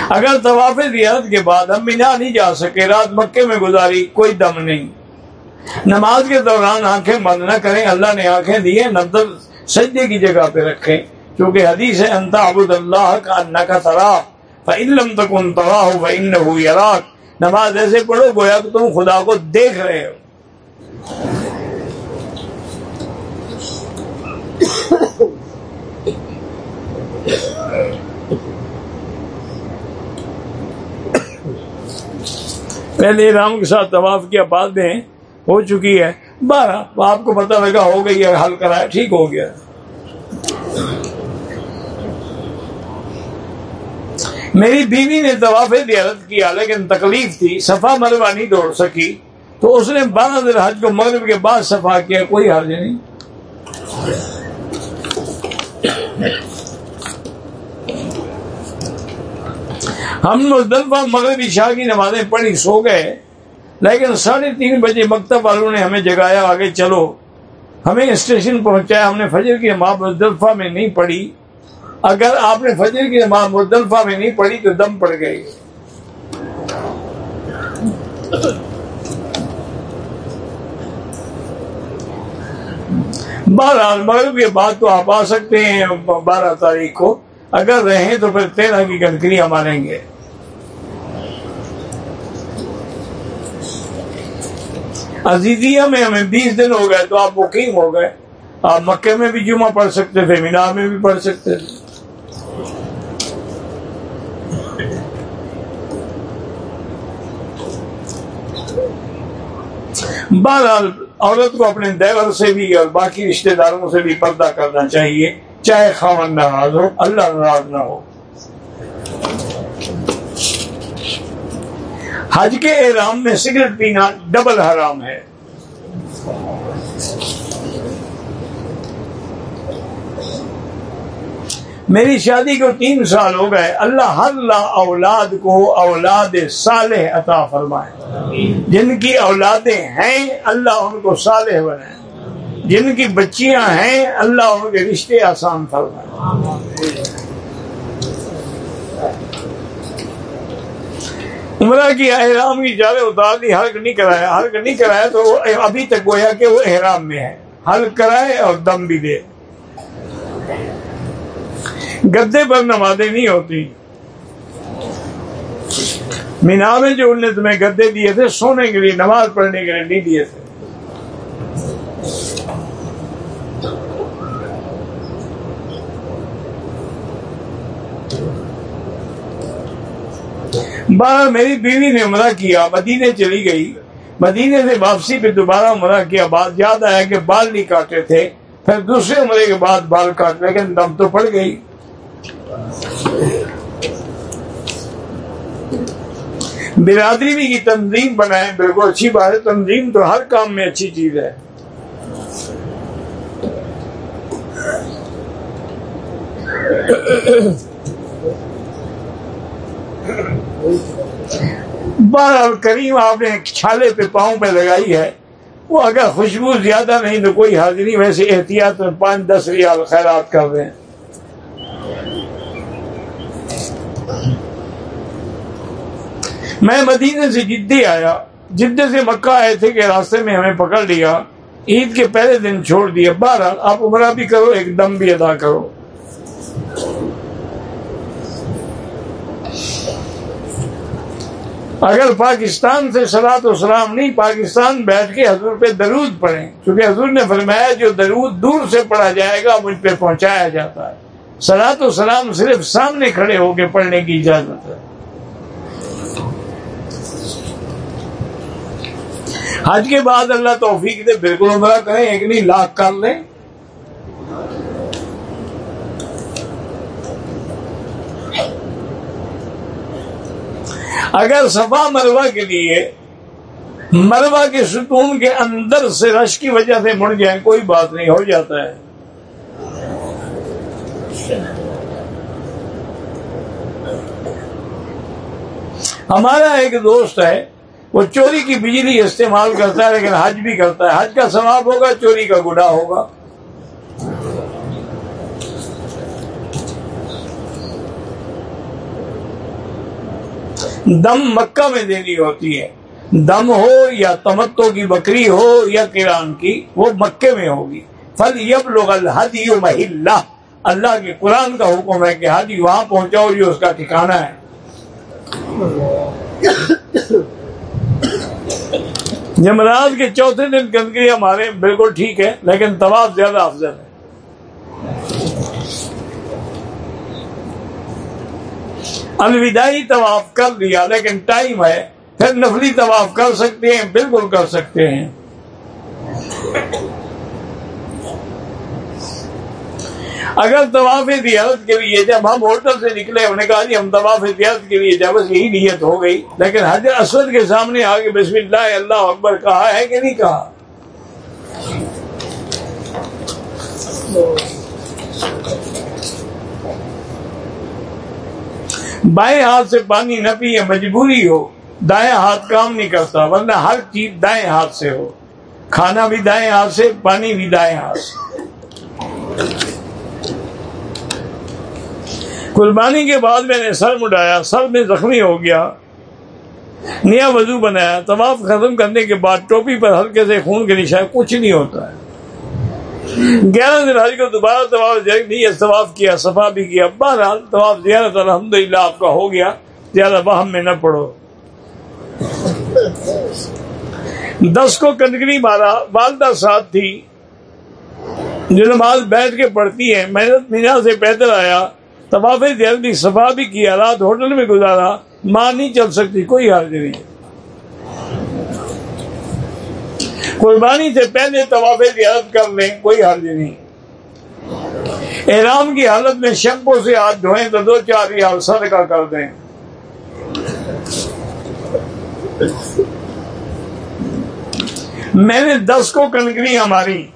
اگر طواف زیارت کے بعد ہم مینا نہیں جا سکے، رات مکے میں گزاری، کوئی دم نہیں۔ نماز کے دوران آنکھیں بند نہ کریں، اللہ نے آنکھیں دی نظر سجدے کی جگہ پہ رکھیں۔ کیونکہ حدیث ہے انتا عبد اللہ کا انا کا ترا فعلم تک ان ترا ہو فن ہو نماز ایسے پڑھو گویا کہ تم خدا کو دیکھ رہے ہو۔ پہلے رام کے ساتھ طواف کیا، بعد میں ہو چکی ہے۔ بارہ، آپ کو پتہ لگا، ہو گئی ہے، حل کرایا ٹھیک ہو گیا۔ میری بیوی نے طواف دیارت کیا، لیکن تکلیف تھی، صفا مربع نہیں دوڑ سکی۔ تو اس نے بارہ دن حج کو مغرب کے بعد صفا کیا، کوئی حرج نہیں۔ ہم مزدلفہ مغربی شاہ کی نمازیں پڑھی، سو گئے۔ لیکن ساڑھے تین بجے مکتب والوں نے ہمیں جگایا، آگے چلو۔ ہمیں اسٹیشن پہنچایا، ہم نے فجر کی نماز مزدلفہ میں نہیں پڑھی۔ اگر آپ نے فجر کی نماز مزدلفہ میں نہیں پڑھی تو دم پڑ گئی۔ بارہ مغرب کے بعد تو آپ آ سکتے ہیں بارہ تاریخ کو۔ اگر رہیں تو پھر تیرہ کی گنکری ماریں گے۔ عزیزیہ میں ہمیں بیس دن ہو گئے تو آپ بکنگ ہو گئے۔ آپ مکے میں بھی جمعہ پڑھ سکتے تھے مینا میں بھی پڑھ سکتے۔ تھے بہرحال عورت کو اپنے دیور سے بھی اور باقی رشتہ داروں سے بھی پردہ کرنا چاہیے۔ چاہے خامن ناراض ہو اللہ ناراض نہ ہو۔ حج کے احرام میں سگریٹ پینا ڈبل حرام ہے۔ میری شادی کو تین سال ہو گئے؟ اللہ ہر اولاد کو اولاد صالح عطا فرمائے۔ جن کی اولادیں ہیں، اللہ ان کو صالح بنائے۔ جن کی بچیاں ہیں، اللہ ان کے رشتے آسان فرمائے۔ عمرہ کی احرام کی جالے اتار دی، حلق نہیں کرایا۔ حلق نہیں کرایا تو ابھی تک گویا کہ وہ احرام میں ہے۔ حلق کرائے اور دم بھی دے۔ گدے پر نمازیں نہیں ہوتی۔ مینا میں جو انہوں نے تمہیں گدے دیے تھے، سونے کے لیے، نماز پڑھنے کے لیے نہیں دیے تھے۔ بارہ میری بیوی نے عمرہ کیا، مدینے چلی گئی۔ مدینے سے واپسی پہ دوبارہ عمرہ کیا۔ بات یاد آیا کہ بال نہیں کاٹے تھے، پھر دوسرے عمرے کے بعد بال کاٹ لیکن دم تو پڑ گئی۔ برادری بھی کی تنظیم بنائے بالکل اچھی بات ہے، تنظیم تو ہر کام میں اچھی چیز ہے۔ بہرحال کریم آپ نے چھالے پہ پاؤں پہ لگائی ہے۔ وہ اگر خوشبو زیادہ نہیں تو کوئی حاضری ویسے احتیاط میں پانچ دس ریال خیرات کر دیں میں مدینے سے جدے آیا۔ جدے سے مکہ آئے تھے کہ راستے میں ہمیں پکڑ لیا۔ عید کے پہلے دن چھوڑ دیا۔ بارہ آپ عمرہ بھی کرو، ایک دم بھی ادا کرو۔ اگر پاکستان سے سلاد و سلام نہیں، پاکستان بیٹھ کے حضور پہ درود پڑھیں۔ کیونکہ حضور نے فرمایا، جو درود دور سے پڑھا جائے گا، مجھ پہ پہنچایا جاتا ہے۔ سلاد و سلام صرف سامنے کھڑے ہو کے پڑھنے کی اجازت ہے۔ حج کے بعد اللہ توفیق دے، بالکل عمرہ کریں، ایک نہیں، لاکھ کر لیں۔ اگر صفا مروا کے لیے مروا کے ستون کے اندر سے رش کی وجہ سے مڑ جائیں، کوئی بات نہیں، ہو جاتا ہے۔ ہمارا ایک دوست ہے وہ چوری کی بجلی استعمال کرتا ہے لیکن حج بھی کرتا ہے۔ حج کا ثواب ہوگا، چوری کا گناہ ہوگا۔ دم مکہ میں دینی ہوتی ہے۔ دم ہو یا تمتو کی بکری ہو یا کران کی، وہ مکے میں ہوگی۔ فل یب لوگ الحدی محلہ اللہ کے قرآن کا حکم ہے کہ حدی وہاں پہنچاؤ یہ اس کا ٹھکانا ہے۔ جمراج کے چوتھے دن گندگی ہمارے بالکل ٹھیک ہے، لیکن طواف زیادہ افضل ہے۔ الوداعی طواف کر لیا لیکن ٹائم ہے، پھر نفلی طواف کر سکتے ہیں، بالکل کر سکتے ہیں۔ اگر طواف زیارت کے لیے جب ہم ہوٹل سے نکلے ہم نے کہا جی ہم طواف زیارت کے لیے جب بس یہی نیت ہو گئی، لیکن حضرت اسود کے سامنے آگے بسم اللہ اللہ اکبر کہا ہے کہ نہیں کہا؟ بائیں ہاتھ سے پانی نہ پیے، مجبوری ہو، دائیں ہاتھ کام نہیں کرتا، ورنہ ہر چیز دائیں ہاتھ سے ہو۔ کھانا بھی دائیں ہاتھ سے، پانی بھی دائیں ہاتھ سے۔ قربانی کے بعد میں نے سر مڈایا، سر میں زخمی ہو گیا۔ نیا وضو بنایا۔ طواف ختم کرنے کے بعد ٹوپی پر ہلکے سے خون کے نشان کچھ نہیں ہوتا ہے۔ گیارہ دن حج کو دوبارہ طواف نہیں طواف کیا، صفا بھی کیا۔ بہرحال طواف زیارت الحمد للہ آپ کا ہو گیا۔ زیادہ وہم میں نہ پڑو۔ دس کو کنکری مارا، والدہ ساتھ تھی۔ جو نماز بیٹھ کے پڑھتی ہے محنت مینا سے پیدل آیا۔ طواف بھی صفا بھی کیا رات ہوٹل میں گزارا، ماں نہیں چل سکتی، کوئی حرج نہیں قربانی سے پہلے طواف زیارت کر لیں، کوئی حرج نہیں احرام کی حالت میں شمپو سے ہاتھ دھوئیں تو دو چار ریال صدقہ کر دیں۔ میں نے دس کو کنکریاں ماری۔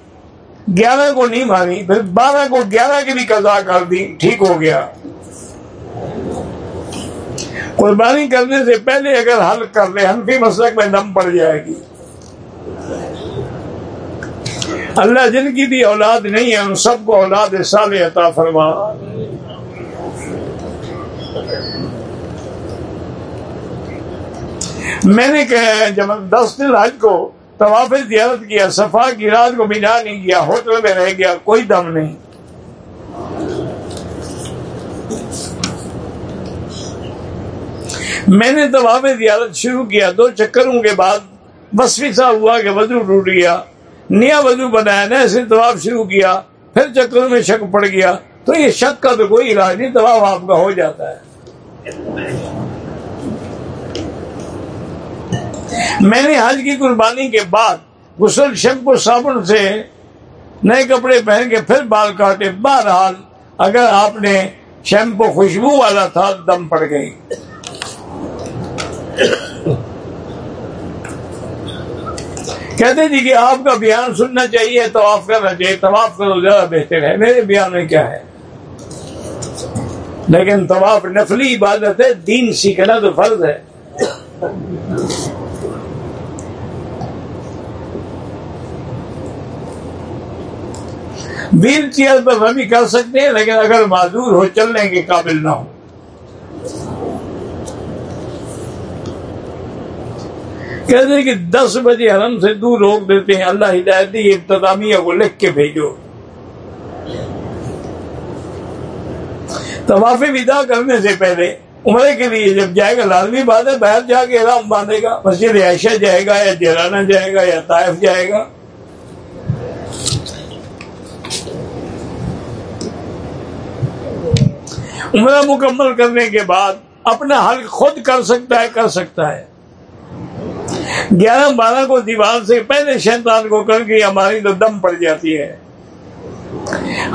گیارہ کو نہیں ماری، پھر بارہ کو گیارہ کی بھی قضا کر دی، ٹھیک ہو گیا۔ قربانی کرنے سے پہلے اگر حل کر لے ہنفی مسلک میں دم پڑ جائے گی۔ اللہ جن کی بھی اولاد نہیں ہے، ان سب کو اولاد سال عطا فرما۔ میں نے کہا جب دس دن حج کو طواف زیارت کیا، صفا کی رات کو بنا نہیں کیا، ہوٹل میں رہ گیا، کوئی دم نہیں۔ میں نے طواف زیارت شروع کیا، دو چکروں کے بعد بسوی سا ہوا کہ وضو ٹوٹ گیا۔ نیا وضو بنایا، نیا سے طواف شروع کیا، پھر چکروں میں شک پڑ گیا۔ تو یہ شک کا تو کوئی علاج نہیں طواف آپ کا ہو جاتا ہے۔ میں نے حج کی قربانی کے بعد غسل شمپو صابن سے نئے کپڑے پہن کے پھر بال کاٹے۔ بہرحال اگر آپ نے شیمپو خوشبو والا تھا، دم پڑ گئی۔ کہتے جی کہ آپ کا بیان سننا چاہیے، طواف کرنا چاہیے طواف کرو زیادہ بہتر ہے۔ میرے بیان میں کیا ہے؟ لیکن طواف نفلی عبادت ہے، دین سیکھنا تو فرض ہے۔ ویل چیئر پر رمی کر سکتے ہیں، لیکن اگر معذور ہو، چلنے کے قابل نہ ہو کہتے ہیں کہ دس بجے حرم سے دور روک دیتے ہیں، اللہ ہدایتی انتظامیہ کو لکھ کے بھیجو۔ طواف ودا کرنے سے پہلے عمرے کے لیے جب جائے گا، لازمی بات ہے، باہر جا کے احرام باندھے گا۔ مسجد عائشہ جائے گا یا جیرانہ جائے گا یا طائف جائے گا۔ عمرہ مکمل کرنے کے بعد اپنا حل خود کر سکتا ہے، کر سکتا ہے۔ گیارہ بارہ کو دیوار سے پہلے شیطان کو کر کے ہماری تو دم پڑ جاتی ہے۔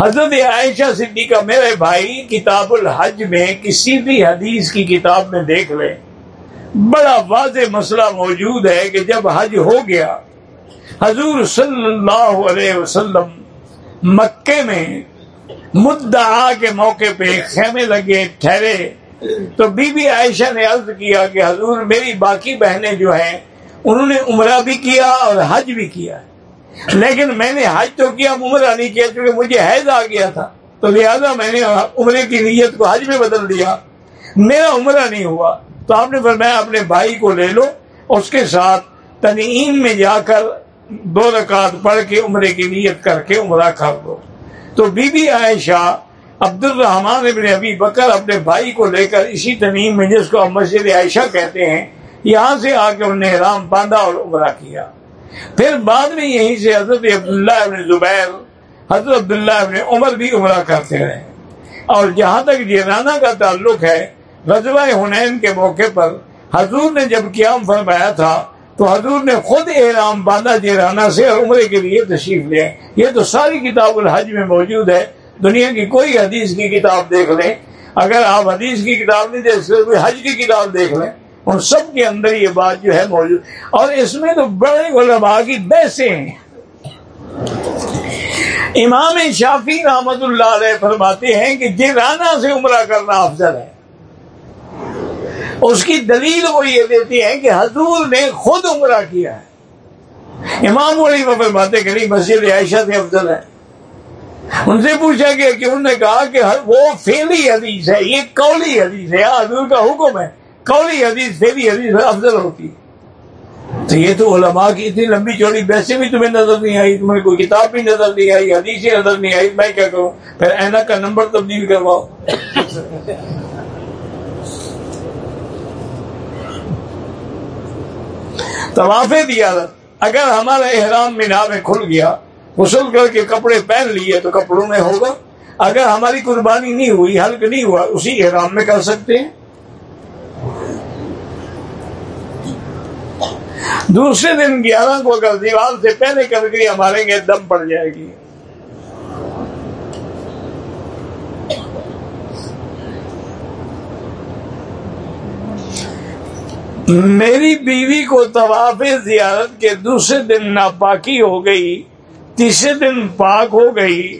حضرت عائشہ صدیقہ، میرے بھائی، کتاب الحج میں کسی بھی حدیث کی کتاب میں دیکھ لیں۔ بڑا واضح مسئلہ موجود ہے کہ جب حج ہو گیا، حضور صلی اللہ علیہ وسلم مکے میں مدعا کے موقع پہ خیمے لگے، ٹھہرے۔ تو بی بی عائشہ نے عرض کیا کہ حضور، میری باقی بہنیں جو ہیں، انہوں نے عمرہ بھی کیا اور حج بھی کیا۔ لیکن میں نے حج تو کیا عمرہ نہیں کیا، کیونکہ مجھے حیض آ گیا تھا۔ تو لہذا میں نے عمرے کی نیت کو حج میں بدل دیا۔ میرا عمرہ نہیں ہوا۔ تو آپ نے فرمایا، اپنے بھائی کو لے لو۔ اس کے ساتھ تنعیم میں جا کر دو رکعت پڑھ کے عمرے کی نیت کر کے عمرہ کر دو۔ تو بی بی عائشہ عبد الرحمان ابن ابی بکر اپنے بھائی کو لے کر اسی تنیم میں جس کو مسجد عائشہ کہتے ہیں، یہاں سے آ کے انہوں نے حرام باندھا اور عمرہ کیا۔ پھر بعد میں یہیں سے حضرت عبداللہ ابن زبیر، حضرت عبداللہ ابن عمر بھی عمرہ کرتے رہے۔ اور جہاں تک جیرانہ کا تعلق ہے، غزوہ حنین کے موقع پر حضور نے جب قیام فرمایا تھا تو حضور نے خود احرام باندھا جیرانہ سے اور عمرے کے لیے تشریف لے یہ تو ساری کتاب الحج میں موجود ہے۔ دنیا کی کوئی حدیث کی کتاب دیکھ لیں۔ اگر آپ حدیث کی کتاب نہیں دیکھ سکتے حج کی کتاب دیکھ لیں۔ ان سب کے اندر یہ بات جو ہے موجود۔ اور اس میں تو بڑے علماء کی بحثیں ہیں۔ امام شافی رحمت اللہ علیہ فرماتے ہیں کہ جیرانہ سے عمرہ کرنا افضل ہے۔ اس کی دلیل وہ یہ دیتی ہے کہ حضور نے خود عمرہ کیا ہے۔ امام علی وفر باتیں کری مسجد عائشہ سے افضل ہے۔ ان سے پوچھا گیا کہ انہوں نے کہا کہ وہ فیلی حدیث ہے، یہ کولی حدیث ہے۔ حضور کا حکم ہے کولی حدیث فیلی حدیث افضل ہوتی تو یہ تو علماء کی اتنی لمبی چوڑی، ویسے بھی تمہیں نظر نہیں آئی، تمہیں کوئی کتاب بھی نظر نہیں آئی، حدیث ہی نظر نہیں آئی، میں کیا کروں؟ پھر اینا کا نمبر تبدیل کرواؤ۔ طواف زیارت اگر ہمارا احرام مینا میں کھل گیا، غسل کر کے کپڑے پہن لیے تو کپڑوں میں ہوگا۔ اگر ہماری قربانی نہیں ہوئی، حلق نہیں ہوا، اسی احرام میں کر سکتے ہیں۔ دوسرے دن گیارہ کو اگر دیوار سے پہلے کر کے ہمارے گئے دم پڑ جائے گی۔ میری بیوی کو طواف زیارت کے دوسرے دن ناپاکی ہو گئی، تیسرے دن پاک ہو گئی،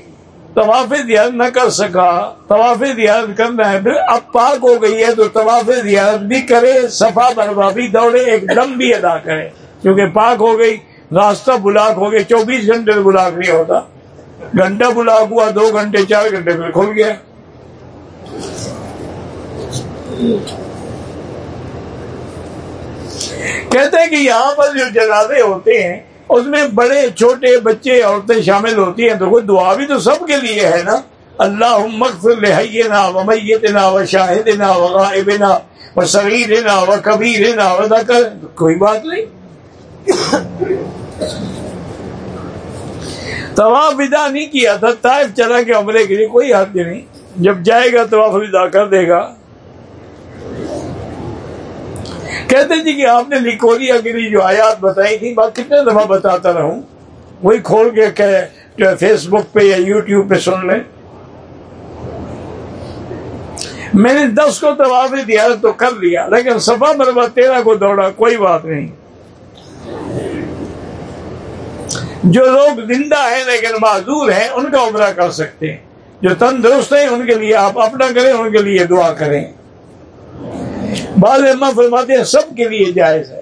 طواف زیارت نہ کر سکا، طواف زیارت کرنا ہے، پھر اب پاک ہو گئی ہے تو طواف زیارت بھی کرے، صفا بروا بھی دوڑے، ایک دم بھی ادا کرے۔ کیونکہ پاک ہو گئی، راستہ بلاک ہو گیا، چوبیس گھنٹے میں بلاک نہیں ہوتا۔ گھنٹہ بلاک ہوا، دو گھنٹے، چار گھنٹے پھر کھل گیا۔ کہتے ہیں کہ یہاں پر جو جنازے ہوتے ہیں، اس میں بڑے، چھوٹے بچے، عورتیں شامل ہوتی ہیں، تو کوئی دعا بھی تو سب کے لیے ہے نا؟ اللہ مغفر لحینا و میتنا و شاہدنا و غائبنا و صغیرنا و کبیرنا و ذکر۔ کوئی بات نہیں۔ طواف ودا نہیں کیا تھا، طائف چلا کے عمرے کے لیے کوئی حد نہیں۔ جب جائے گا طواف ودا کر دے گا۔ کہتے جی کہ آپ نے لکھولیا کے لیے جو آیات بتائی تھی بات کتنے دفعہ بتاتا رہوں وہی کھول کے کہ فیس بک پہ یا یوٹیوب پہ سن لیں۔ میں نے دس کو طواف دیا تو کر لیا، لیکن سفا مربع تیرہ کو دوڑا، کوئی بات نہیں۔ جو لوگ زندہ ہیں لیکن معذور ہیں، ان کا عمرہ کر سکتے ہیں۔ جو تندرست ہیں، ان کے لیے آپ اپنا کریں، ان کے لیے دعا کریں۔ بعض فرماتے ہیں سب کے لیے جائز ہے۔